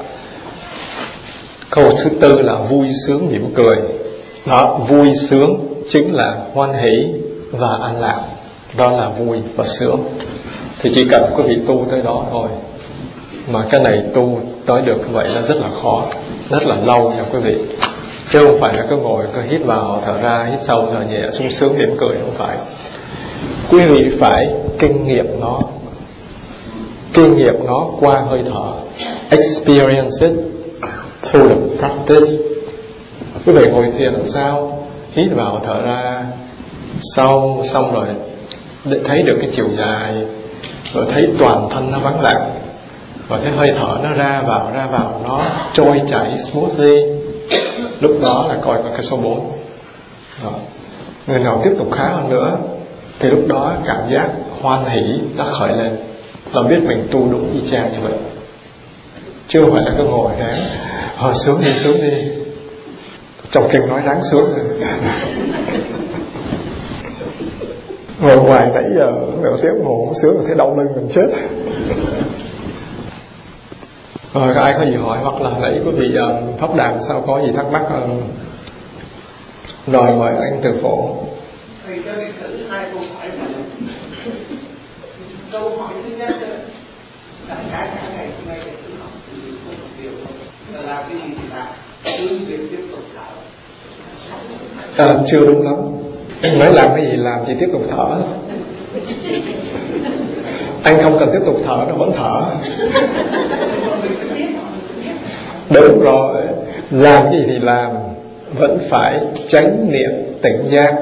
Câu thứ tư là vui sướng mỉm cười đó, vui sướng chính là hoan hỷ và an lạc. Đó là vui và sướng. Thì chỉ cần quý vị tu tới đó thôi. Mà cái này tu tới được vậy là rất là khó, rất là lâu nha quý vị. Chứ không phải là cứ ngồi, cứ hít vào, thở ra, hít sâu, thở nhẹ, sung sướng, mỉm cười, không phải. Quý vị phải kinh nghiệm nó. Kinh nghiệm nó qua hơi thở. Experience it through the practice quý vị ngồi thiền làm sao? Hít vào thở ra. Sau, xong rồi, để thấy được cái chiều dài, rồi thấy toàn thân nó vắng lặng và thấy hơi thở nó ra vào ra vào, nó trôi chảy smoothly. Lúc đó là coi cái số 4 đó. người nào tiếp tục khá hơn nữa, thì lúc đó cảm giác hoan hỷ nó khởi lên là biết mình tu đúng y chang như vậy. Chưa phải là cứ ngồi ráng hồi xuống đi xuống đi trong kinh nói ráng sướng ngồi ngoài nãy giờ nửa tiếng ngủ sướng thấy đau lưng mình chết. Rồi có ai có gì hỏi hoặc là nãy có vị ờ, uh, pháp đàm sao có gì thắc mắc uh, rồi mời anh từ phổ. Thầy cho đi thử hai câu hỏi mà. Câu hỏi thứ nhất là cả cả ngày hôm nay tôi học thì không một điều. không là làm cái gì thì làm cứ tiếp tục thở à, chưa đúng lắm. Anh nói làm cái gì làm chỉ tiếp tục thở. Anh không cần tiếp tục thở nó vẫn thở. Đúng rồi. Làm cái gì thì làm vẫn phải tránh niệm tỉnh giác.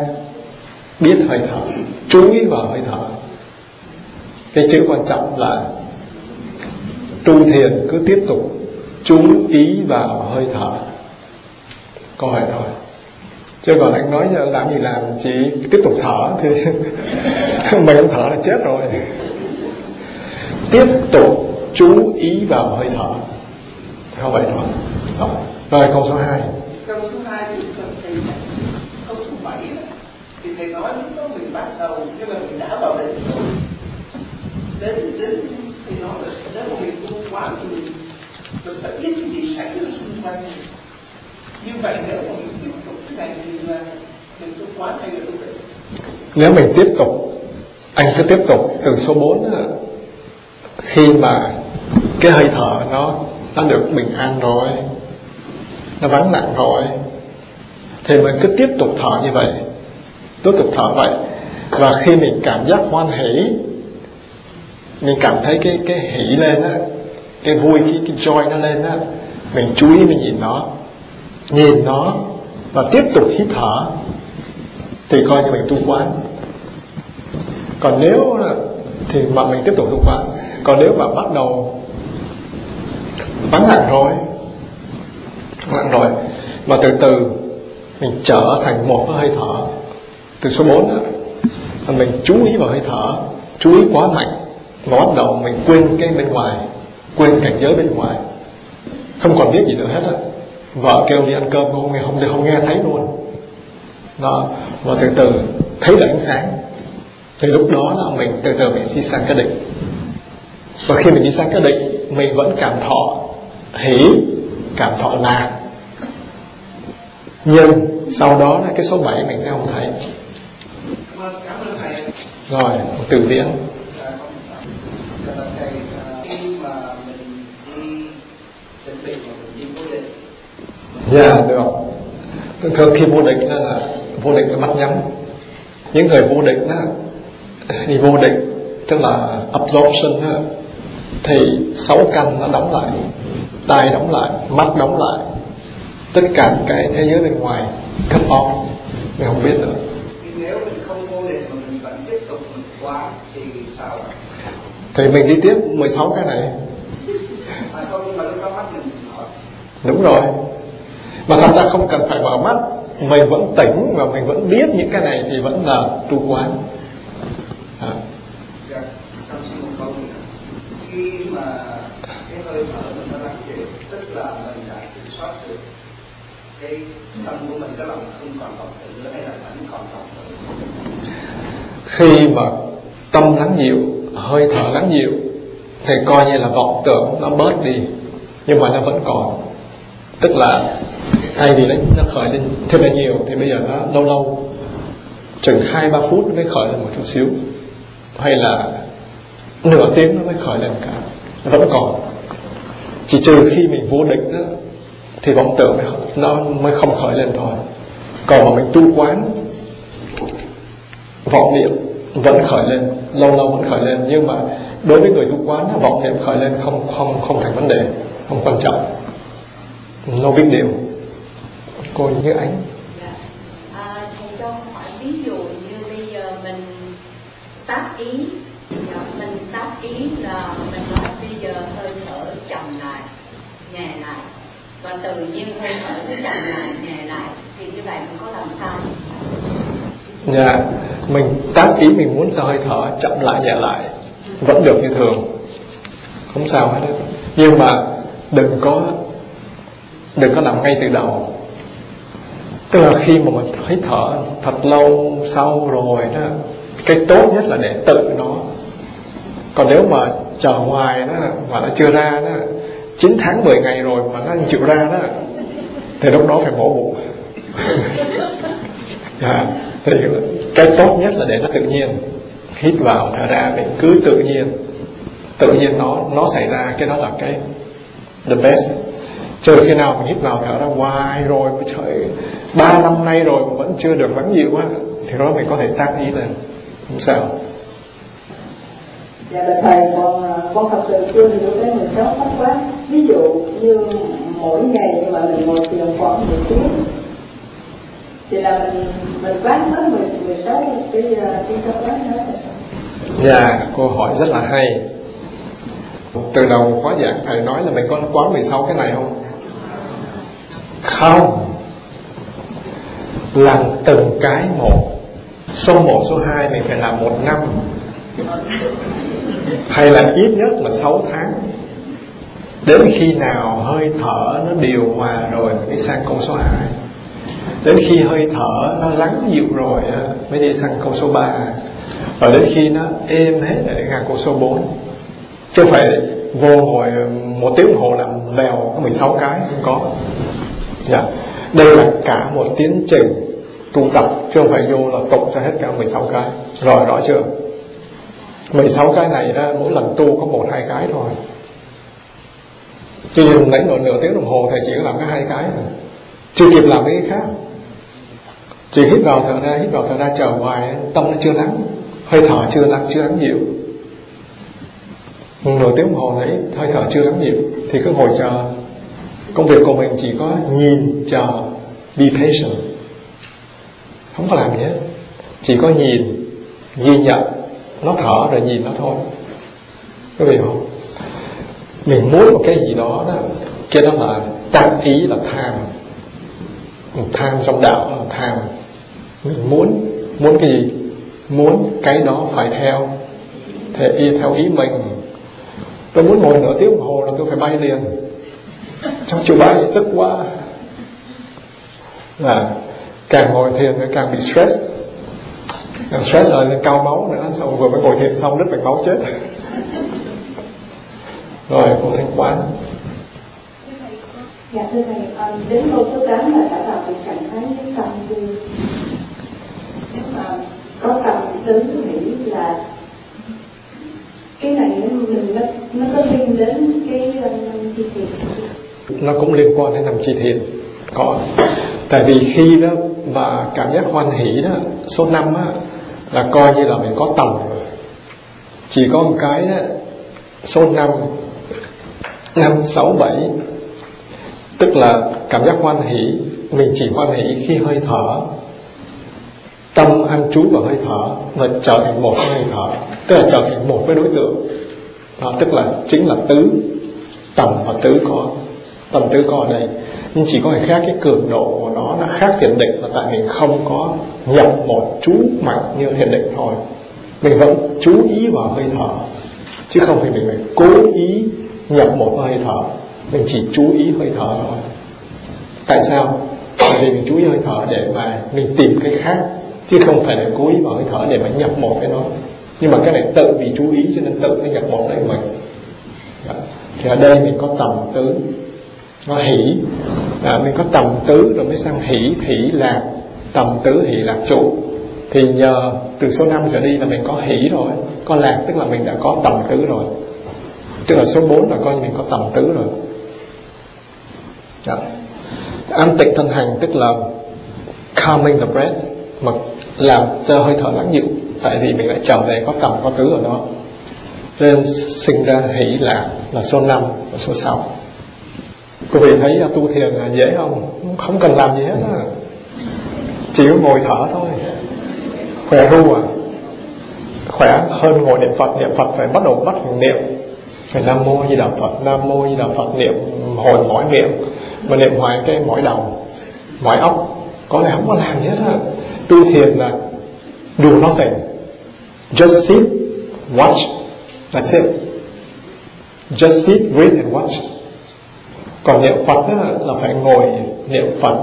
Biết hơi thở chú ý vào hơi thở. Cái chữ quan trọng là tu thiền cứ tiếp tục chú ý vào hơi thở. Câu hỏi thôi. Chứ còn anh nói làm gì làm, chỉ tiếp tục thở thì [laughs] mình không thở là chết rồi. Tiếp tục chú ý vào hơi thở. Không vậy thôi. Đó. rồi, câu số 2 câu số 2 thì thầy câu số 7 thì thầy nói lúc đó mình bắt đầu, nhưng mà mình đã vào định rồi. Đến đến thì nói là nếu mà mình tu quá thì mình mình phải biết cái gì xảy ra xung quanh mình như vậy nếu mà mình tiếp tục cái này thì là mình tu quá hay là tu nếu mình tiếp tục anh cứ tiếp tục từ số 4 đó, khi mà cái hơi thở nó nó được bình an rồi nó vắng lặng rồi thì mình cứ tiếp tục thở như vậy tiếp tục thở vậy. Và khi mình cảm giác hoan hỷ mình cảm thấy cái cái hỷ lên á cái vui, cái cái joy nó lên á, mình chú ý, mình nhìn nó nhìn nó và tiếp tục hít thở thì coi như mình tu quán. Còn nếu thì mà mình tiếp tục tu quán. Còn nếu mà bắt đầu vắng lặng rồi lặng rồi, mà từ từ mình trở thành một cái hơi thở, từ số 4 đó mình chú ý vào hơi thở, chú ý quá mạnh, mà bắt đầu mình quên cái bên ngoài quên cảnh giới bên ngoài. Không còn biết gì nữa hết á. Vợ kêu đi ăn cơm không nghe không không nghe thấy luôn. Đó và từ từ thấy được ánh sáng. Thì lúc đó là mình từ từ mình đi sang cái định. Và khi mình đi sang cái định, mình vẫn cảm thọ hỷ, cảm thọ lạc nhưng sau đó là cái số 7 mình sẽ không thấy. Rồi từ điển Dạ, dạ được thường khi vô địch là vô địch là mắt nhắm. Những người vô địch đó thì vô địch tức là absorption đó, thì sáu căn nó đóng lại tai đóng lại mắt đóng lại. Tất cả cái thế giới bên ngoài cut off mình không biết nữa. Nếu mình không vô địch mà mình vẫn tiếp tục mình quá thì sao? Thì mình đi tiếp 16 cái này. Mà không nhưng mà lúc đó mắt mình hỏi đúng rồi mà thật ra không cần phải mở mắt. Mình vẫn tỉnh và mình vẫn biết những cái này thì vẫn là tu quán. À. khi mà cái hơi thở mình nó lắng dịu tức là mình đã kiểm soát được cái tâm của mình cái lòng không còn vọng tưởng nữa hay là vẫn còn vọng tưởng khi mà tâm lắng dịu, hơi thở lắng dịu, thì coi như là vọng tưởng nó bớt đi. Nhưng mà nó vẫn còn. Tức là thay vì nó, nó khởi lên thật là nhiều thì bây giờ nó lâu lâu chừng hai ba phút nó mới khởi lên một chút xíu. Hay là nửa tiếng nó mới khởi lên cả. Nó vẫn còn. Chỉ trừ khi mình vô địch đó thì vọng tưởng nó mới không khởi lên thôi. Còn mà mình tu quán vọng niệm vẫn khởi lên lâu lâu vẫn khởi lên. Nhưng mà đối với người tu quán vọng niệm khởi lên không không không thành vấn đề không quan trọng. No big deal cô như ánh Dạ. À, thầy cho hỏi ví dụ như bây giờ mình tác ý. Dạ, mình tác ý là mình nói bây giờ hơi thở chậm lại nhẹ lại. Và tự nhiên hơi thở nó chậm lại nhẹ lại. Thì như vậy mình có làm sao? Dạ mình tác ý mình muốn cho hơi thở chậm lại nhẹ lại. Vẫn được như thường. Không sao hết. Đấy. nhưng mà đừng có đừng có làm ngay từ đầu tức là khi mà mình thấy thở thật lâu sau rồi đó cái tốt nhất là để tự nó. Còn nếu mà chờ hoài đó mà nó chưa ra đó 9 tháng 10 ngày rồi mà nó không chịu ra đó thì lúc đó phải mổ bụng. À, [laughs] thì cái tốt nhất là để nó tự nhiên hít vào thở ra mình cứ tự nhiên tự nhiên nó nó xảy ra cái đó là cái the best chờ khi nào mình hít vào thở ra hoài rồi mà trời ba năm nay rồi mà vẫn chưa được lắng dịu á thì đó mình có thể tác ý lên không sao Dạ là thầy còn à, con thật sự chưa hiểu cái 16 pháp quán Ví dụ như mỗi ngày mà mình ngồi thiền khoảng 10 tiếng Thì là mình mình quán hết 10, 16 cái cái pháp quán đó là sao? Dạ, cô hỏi rất là hay Từ đầu khóa giảng thầy nói là mình có quán 16 cái này không? Không. Làm từng cái một. Số 1, số 2 này phải làm một năm. Hay là ít nhất là 6 tháng. Đến khi nào hơi thở nó điều hòa rồi Mới sang câu số 2 Đến khi hơi thở nó lắng dịu rồi Mới đi sang câu số 3 Và đến khi nó êm hết rồi để ngang câu số 4 Chứ không phải vô hồi một tiếng hồ làm lèo có 16 cái Không có dạ. Đây là cả một tiến trình tu tập. Chứ không phải vô là tụng cho hết cả 16 cái. Rồi rõ chưa? 16 cái này đó, mỗi lần tu có một hai cái thôi. Chứ nãy nửa, nửa tiếng đồng hồ thầy chỉ có làm cái hai cái thôi. Chưa kịp làm cái khác. Chỉ hít vào thở ra Hít vào thở ra chờ hoài Tâm nó chưa lắng Hơi thở chưa lắng chưa lắng dịu. Nửa tiếng đồng hồ nãy Hơi thở chưa lắng dịu Thì cứ ngồi chờ. Công việc của mình chỉ có nhìn chờ Be patient. Không có làm gì hết. Chỉ có nhìn Ghi nhận. Nó thở rồi nhìn nó thôi. Có vị không? Mình muốn một cái gì đó đó kia đó là tác ý là tham. Tham trong đạo là tham. Mình muốn Muốn cái gì? Muốn cái đó phải theo Theo ý, theo ý mình. Tôi muốn ngồi nửa tiếng đồng hồ là tôi phải bay liền. Trong chùa bái thì tức quá. Là càng ngồi thiền thì càng bị stress. Càng stress rồi lên cao máu nữa xong vừa mới ngồi thiền xong rất mạch máu chết. Rồi cô thanh quán. Dạ thưa thầy, đến câu số 8 là đã vào được trạng thái cái tâm tư Nếu mà có tâm tính nghĩ là cái này nó mình nó nó có liên đến cái ờ, chi tiền nó cũng liên quan đến năm chi thiền có. Tại vì khi đó mà cảm giác hoan hỷ đó số năm á là coi như là mình có tầm rồi. Chỉ có một cái đó, số năm năm sáu bảy tức là cảm giác hoan hỷ mình chỉ hoan hỷ khi hơi thở. Tâm an trú vào hơi thở và trở thành một với hơi thở tức là trở thành một với đối tượng. Đó, tức là chính là tứ tầm và tứ có tầm tứ có ở đây. Nhưng chỉ có cái khác, cái cường độ của nó nó khác thiền định là tại mình không có nhập một chú mạnh như thiền định thôi. Mình vẫn chú ý vào hơi thở, chứ không phải mình phải cố ý nhập một hơi thở. Mình chỉ chú ý hơi thở thôi. Tại sao? Bởi vì mình chú ý hơi thở để mà mình tìm cái khác, chứ không phải là cố ý vào hơi thở để mà nhập một cái nó nhưng mà cái này tự vì chú ý, cho nên tự nó nhập một đấy mình. Dạ. Thì ở đây mình có tầm tứ nó hỷ à, mình có tầm tứ rồi mới sang hỷ. Hỷ lạc tầm tứ hỷ lạc trụ thì nhờ từ số 5 trở đi là mình có hỷ rồi có lạc tức là mình đã có tầm tứ rồi. Tức là số 4 là coi như mình có tầm tứ rồi. Đó. an tịnh thân hành tức là calming the breath mà làm cho hơi thở lắng dịu. Tại vì mình lại trở về có tầm có tứ ở đó. Nên sinh ra hỷ lạc là số 5 và số 6 quý vị thấy tu thiền là dễ không? Không cần làm gì hết á. Chỉ có ngồi thở thôi. Khỏe ru à? Khỏe hơn ngồi niệm phật. Niệm phật phải bắt đầu bắt niệm. Phải nam mô di đà phật. Nam mô di đà phật niệm hồi mỏi miệng mà niệm hoài cái mỏi đầu mỏi óc. Có lẽ không có làm gì hết á. Tu thiền là do nothing. Just sit, watch, that's it. Just sit wait and watch còn niệm phật đó là phải ngồi niệm phật,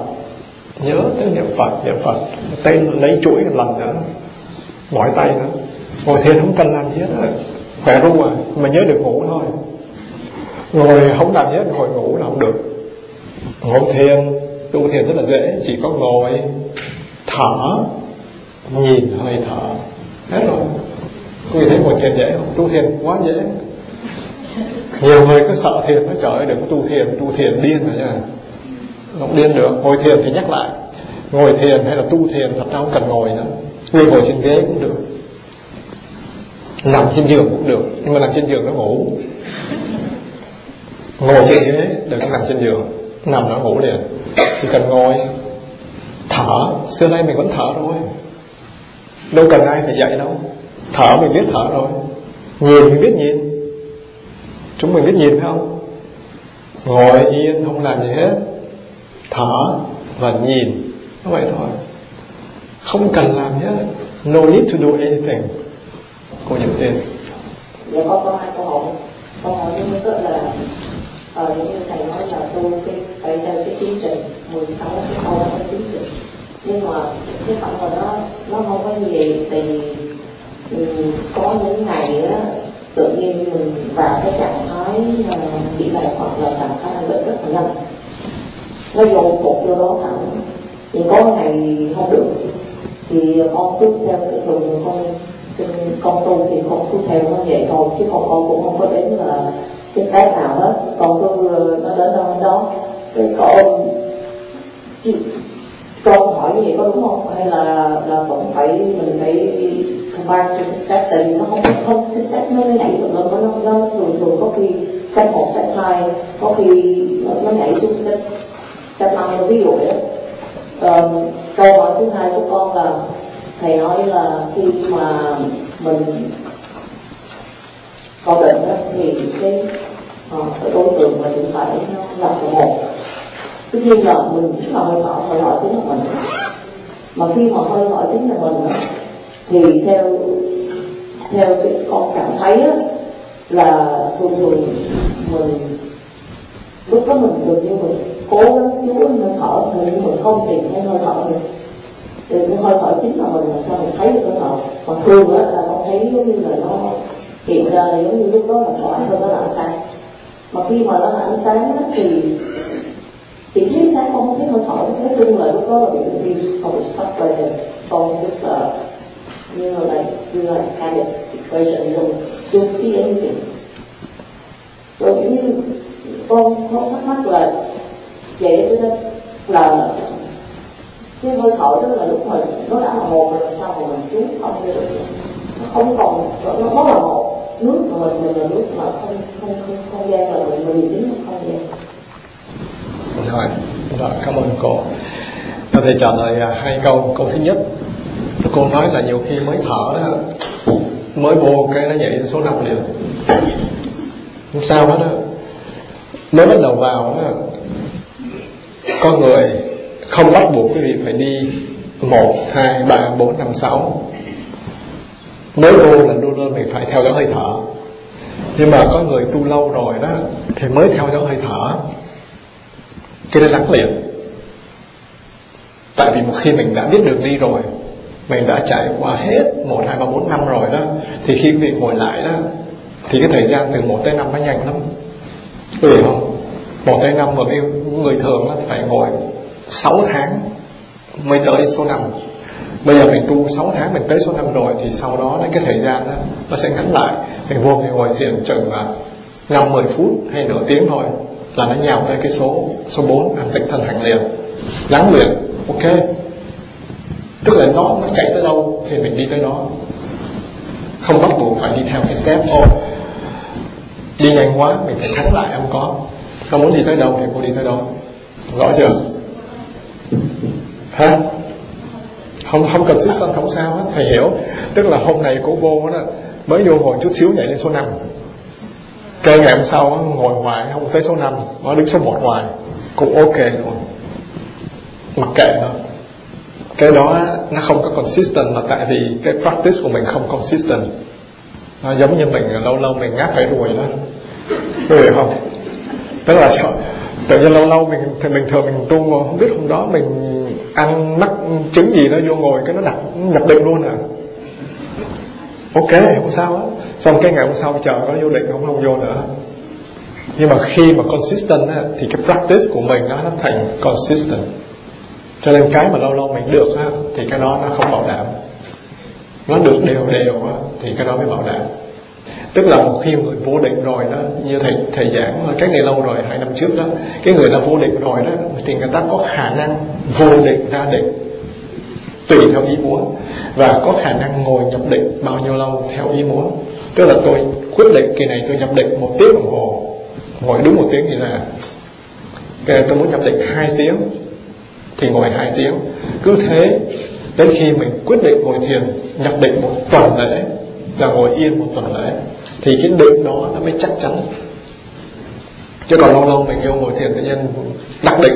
nhớ tới niệm phật niệm phật. Tay lấy chuỗi một lần nữa, mỏi tay nữa. Ngồi thiền không cần làm gì hết khỏe ru à mà nhớ được ngủ thôi. Ngồi không làm gì hết, ngồi ngủ là không được. Ngồi thiền, tu thiền rất là dễ, chỉ có ngồi, thở, nhìn hơi thở. Hết rồi quý vị thấy ngồi thiền dễ không? Tu thiền quá dễ nhiều người cứ sợ thiền nó trời ơi, đừng tu thiền tu thiền điên rồi nha. Không điên được, ngồi thiền thì nhắc lại. Ngồi thiền hay là tu thiền thật ra không cần ngồi nữa. Ngồi ngồi trên ghế cũng được. Nằm trên giường cũng được, nhưng mà nằm trên giường nó ngủ. Ngồi trên ghế, đừng có nằm trên giường. Nằm nó ngủ liền. Chỉ cần ngồi, thở. Xưa nay mình vẫn thở thôi. Đâu cần ai phải dạy đâu. Thở mình biết thở rồi. Nhìn mình biết nhìn chúng mình biết nhìn phải không? Ngồi yên không làm gì hết. Thở và nhìn. Nó vậy thôi. Không cần làm gì hết. No need to do anything. Cô nhận tiền dạ có có hai câu hỏi. Câu hỏi thứ nhất là ờ, như thầy nói là tu cái phải theo cái tiến trình 16 cái câu cái tiến trình. Nhưng mà cái phản của nó nó không có gì thì um, ừ, có những ngày á tự nhiên mình vào cái trạng thái ờ, bị lệ hoặc là trạng thái bệnh rất là nhanh nó vô cục vô đó thẳng thì có ngày không được, thì con cứ theo cái thường con con tu thì con cứ theo nó vậy thôi, chứ còn con cũng không có đến là cái cái nào hết. Con cứ ờ, nó đến đâu đó cái con câu hỏi như vậy có đúng không? Hay là là vẫn phải mình phải combine cho cái step tại vì nó không không cái step nó nhảy được nó nó nó thường thường có khi step một step hai có khi nó, nó nhảy xuống step step năm. Ví dụ vậy um, câu hỏi thứ hai của con là thầy nói là khi mà mình có bệnh đó, thì cái uh, cái đối tượng mà chúng phải nó là một tất nhiên là mình rất là hơi thở hơi thở chính là mình. Mà khi mà hơi thở chính là mình thì theo theo cái con cảm thấy á, là thường thường mình lúc đó mình gần như mình cố gắng chú hơi thở nhưng mình không tìm thấy hơi thở được thì cái hơi thở chính là mình làm sao mình thấy được hơi thở. Còn thường á là con thấy giống như là nó hiện ra là giống như lúc đó là có hơi nó là ánh sáng. Mà khi mà nó là ánh sáng á, thì chỉ thấy sáng không thấy hơi thở nói chung là lúc đó là bị confused không bị frustrated không biết là như là like như là kind of situation you don't, see anything rồi như con có thắc mắc là vậy đó là cái hơi thở đó là lúc mà nó đã là một rồi sao mà mình chú không được. Nó không còn nó, nó là một nước mà mình mình là nước mà không không không không gian là mình mình chính không gian thôi đó, cảm ơn cô. Tôi thể trả lời à, hai câu. Câu thứ nhất cô nói là nhiều khi mới thở đó mới vô cái nó nhảy số năm liền. Không sao hết đó mới bắt đầu vào đó có người không bắt buộc cái gì phải đi một hai ba bốn năm sáu. Mới vô là luôn luôn mình phải theo dõi hơi thở. Nhưng mà có người tu lâu rồi đó thì mới theo dõi hơi thở cái đó gắn liền tại vì một khi mình đã biết đường đi rồi, mình đã trải qua hết một, hai, ba, bốn năm rồi đó, thì khi mình ngồi lại đó, thì cái thời gian từ một tới năm nó nhanh lắm. Quý vị không? Một tới năm mà người thường là phải ngồi 6 tháng mới tới số năm. Bây giờ mình tu 6 tháng mình tới số năm rồi, thì sau đó đấy cái thời gian đó nó sẽ ngắn lại. Mình vô mình ngồi thiền chừng là năm, mười phút hay nửa tiếng thôi là nó nhào tới cái số số 4 hành tinh thân hạng liền gắn liền ok. Tức là nó nó chạy tới đâu thì mình đi tới đó. Không bắt buộc phải đi theo cái step ô đi nhanh quá, mình phải thắng lại không có. Không muốn đi tới đâu thì cô đi tới đâu rõ chưa? Hả? Không không cần sức sân không sao hết, thầy hiểu. Tức là hôm nay cô vô đó, mới vô hồi chút xíu nhảy lên số 5 cái ngày hôm sau ngồi hoài không tới số 5 nó đứng số 1 hoài cũng ok luôn. Mặc kệ nó. Cái đó nó không có consistent là tại vì cái practice của mình không consistent. Nó giống như mình, lâu lâu mình ngáp phải ruồi đó. Có hiểu không? Tức là tự nhiên lâu lâu mình, thì mình thường mình tu ngồi, không biết hôm đó mình ăn mắc trứng gì nó vô ngồi, cái nó đặt nhập định luôn à. Ok, không sao á xong cái ngày hôm sau chờ có vô định không không vô nữa. Nhưng mà khi mà consistent á, thì cái practice của mình nó nó thành consistent. Cho nên cái mà lâu lâu mình được á, thì cái đó nó không bảo đảm. Nó được đều đều á, thì cái đó mới bảo đảm. Tức là một khi người vô định rồi đó như thầy thầy giảng cách này lâu rồi hai năm trước đó cái người đã vô định rồi đó thì người ta có khả năng vô định ra định tùy theo ý muốn. Và có khả năng ngồi nhập định bao nhiêu lâu theo ý muốn tức là tôi quyết định kỳ này tôi nhập định một tiếng đồng hồ. Ngồi đúng một tiếng thì là cái tôi muốn nhập định hai tiếng. Thì ngồi hai tiếng. Cứ thế đến khi mình quyết định ngồi thiền nhập định một tuần lễ là ngồi yên một tuần lễ thì cái định đó nó mới chắc chắn. Chứ còn lâu lâu mình vô ngồi thiền tự nhiên đặc định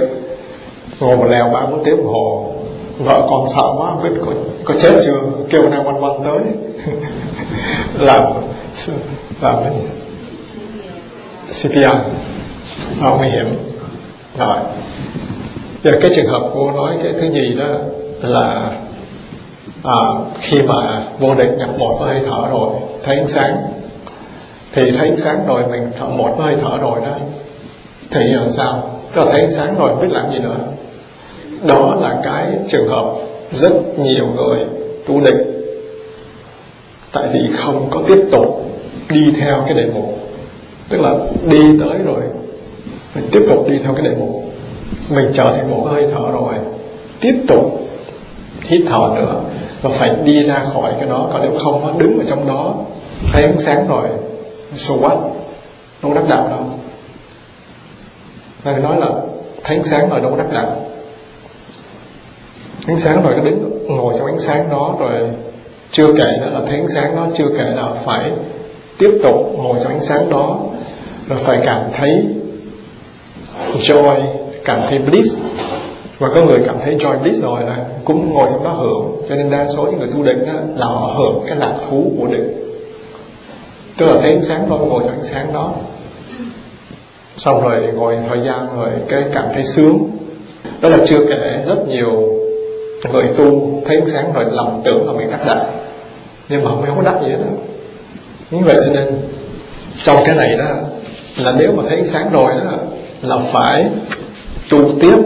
ngồi một lèo ba bốn tiếng đồng hồ. Vợ còn sợ quá biết có, có chết chưa? Kêu nàng văn văn tới. [laughs] làm làm cái CPR nó nguy hiểm. Rồi. Giờ cái trường hợp cô nói cái thứ gì đó là à, khi mà vô định nhập một hơi thở rồi thấy ánh sáng. Thì thấy ánh sáng rồi mình thở một hơi thở rồi đó. Thì làm sao? Có thấy ánh sáng rồi biết làm gì nữa. Đó là cái trường hợp rất nhiều người tu định tại vì không có tiếp tục đi theo cái đề mục. Tức là đi tới rồi, mình tiếp tục đi theo cái đề mục. Mình trở thành một hơi thở rồi, tiếp tục hít thở nữa và phải đi ra khỏi cái đó. Còn nếu không nó đứng ở trong đó, thấy ánh sáng rồi, so what? Đâu đắc đạo đâu. Ngài nói là thấy ánh sáng rồi đâu đắc đạo. Ánh sáng rồi nó đứng ngồi trong ánh sáng đó rồi chưa kể nữa là thấy ánh sáng đó chưa kể là phải tiếp tục ngồi trong ánh sáng đó rồi phải cảm thấy joy cảm thấy bliss. Và có người cảm thấy joy bliss rồi là cũng ngồi trong đó hưởng. Cho nên đa số những người tu định đó, là họ hưởng cái lạc thú của định tức là thấy ánh sáng đó ngồi trong ánh sáng đó. Xong rồi ngồi thời gian rồi cái cảm thấy sướng. Đó là chưa kể rất nhiều người tu thấy sáng rồi lầm tưởng là mình đắc đạo nhưng mà không có đắc gì hết đó. như vậy cho nên trong cái này đó là nếu mà thấy sáng rồi đó là phải tu tiếp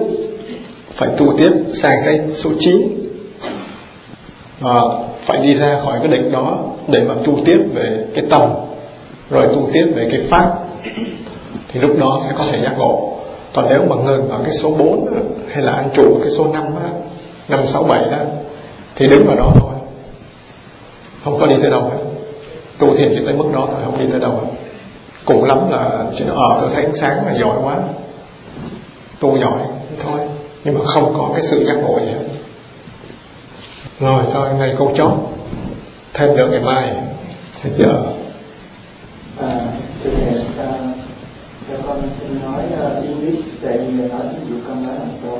phải tu tiếp sang cái số 9 và phải đi ra khỏi cái định đó để mà tu tiếp về cái tâm rồi tu tiếp về cái pháp. Thì lúc đó sẽ có thể giác ngộ. Còn nếu mà ngừng ở cái số 4 hay là ăn trụ ở cái số 5 á, 5 6 7 đó thì đứng ở đó thôi. Không có đi tới đâu hết. Tu thiền chỉ tới mức đó thôi không đi tới đâu hết. Cùng lắm là chỉ ở ờ, tôi thấy ánh sáng là giỏi quá. Tu giỏi thôi nhưng mà không có cái sự giác ngộ gì hết. Rồi thôi ngày câu chót. Thêm được ngày mai. Hết giờ à, thưa thầy à, cho con xin nói uh, English tại vì nói ví dụ con nói làm tốt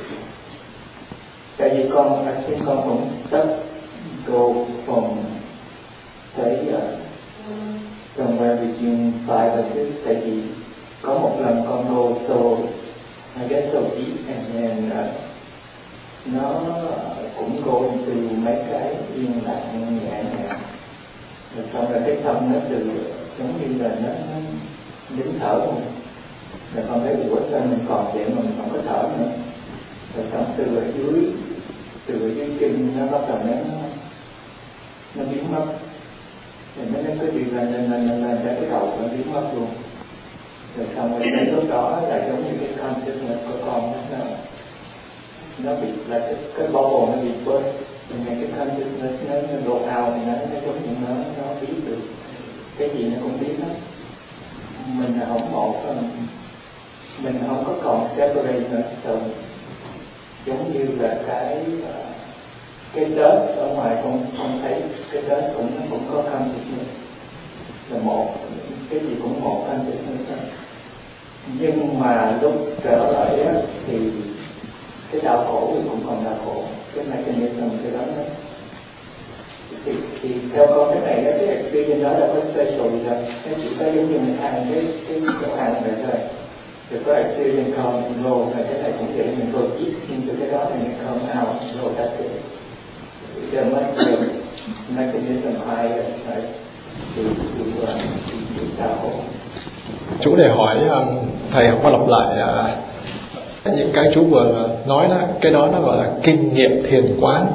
tại vì con, là khi con cũng stuck go from, say, uh, somewhere between five and six, tại vì có một lần con go so, I guess so deep, and then uh, nó cũng go từ mấy cái yên lặng nhẹ nhàng. Rồi xong rồi cái tâm nó từ giống như là nó, nó nín thở. Không rồi con thấy ủa sao mình còn vậy mà mình không có thở nữa rồi xong từ ở dưới từ ở dưới chân nó bắt đầu nó nó biến mất. Thì nó nó cứ đi lên lên lên lên lên tới cái đầu nó biến mất luôn. Rồi xong rồi đến lúc đó là giống như cái consciousness của con nó nó bị là cái, cái bubble nó bị burst mình ngay cái consciousness nó, nó độ out thì nó, nó giống như nó nó biết được cái gì nó cũng biết hết. Mình là không một mình không có còn separate nữa rồi giống như là cái ờ, cái tết ở ngoài con con thấy cái tết cũng nó cũng có consciousness là một cái gì cũng một consciousness nhưng mà lúc trở lại á, thì cái đau khổ thì cũng còn đau khổ. Cái mechanism cái đó đó. Thì, thì theo con cái này cái experience đó là có special gì đâu cái chỉ có giống như mình ăn cái cái chỗ hàng này thôi thì có experience come and go là cái này cũng vậy mình vừa ít into cái đó thì mình come out rồi that's it. There must be a mechanism higher right to to uh, to chú để hỏi um, thầy không có lặp lại uh, những cái chú vừa nói đó cái đó nó gọi là kinh nghiệm thiền quán.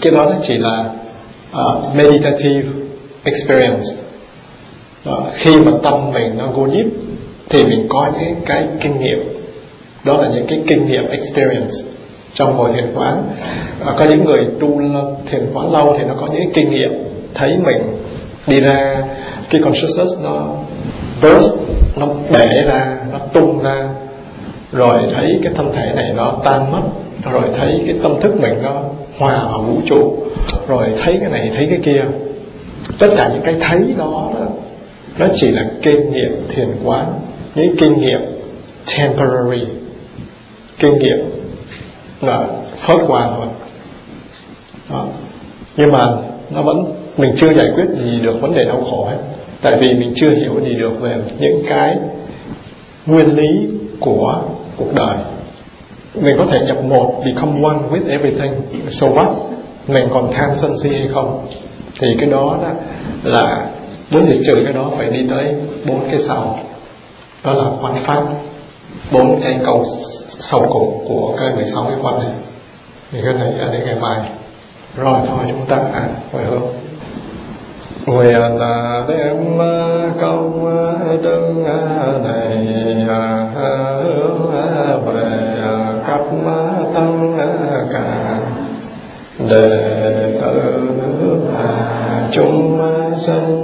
Cái đó nó chỉ là uh, meditative experience. Khi mà tâm mình nó go deep thì mình có những cái kinh nghiệm. Đó là những cái kinh nghiệm experience trong ngồi thiền quán. À, có những người tu thiền quán lâu thì nó có những kinh nghiệm thấy mình đi ra cái consciousness nó burst nó bể ra nó tung ra. Rồi thấy cái thân thể này nó tan mất rồi thấy cái tâm thức mình nó hòa vào vũ trụ rồi thấy cái này thấy cái kia. Tất cả những cái thấy đó, đó nó chỉ là kinh nghiệm thiền quán những kinh nghiệm temporary kinh nghiệm là phớt qua thôi. Đó. nhưng mà nó vẫn mình chưa giải quyết gì được vấn đề đau khổ hết. Tại vì mình chưa hiểu gì được về những cái nguyên lý của cuộc đời. Mình có thể nhập một become one with everything. So what? Mình còn tham sân si hay không? Thì cái đó, đó là muốn diệt trừ cái đó phải đi tới bốn cái sau. Đó là quan pháp bốn cái câu sau cùng của cái 16 cái quan này. Thì cái này là đến ngày mai. Rồi thôi chúng ta à, phải không nguyện đem công đức này à, hướng về khắp tăng cả. Đệ tử chúng sinh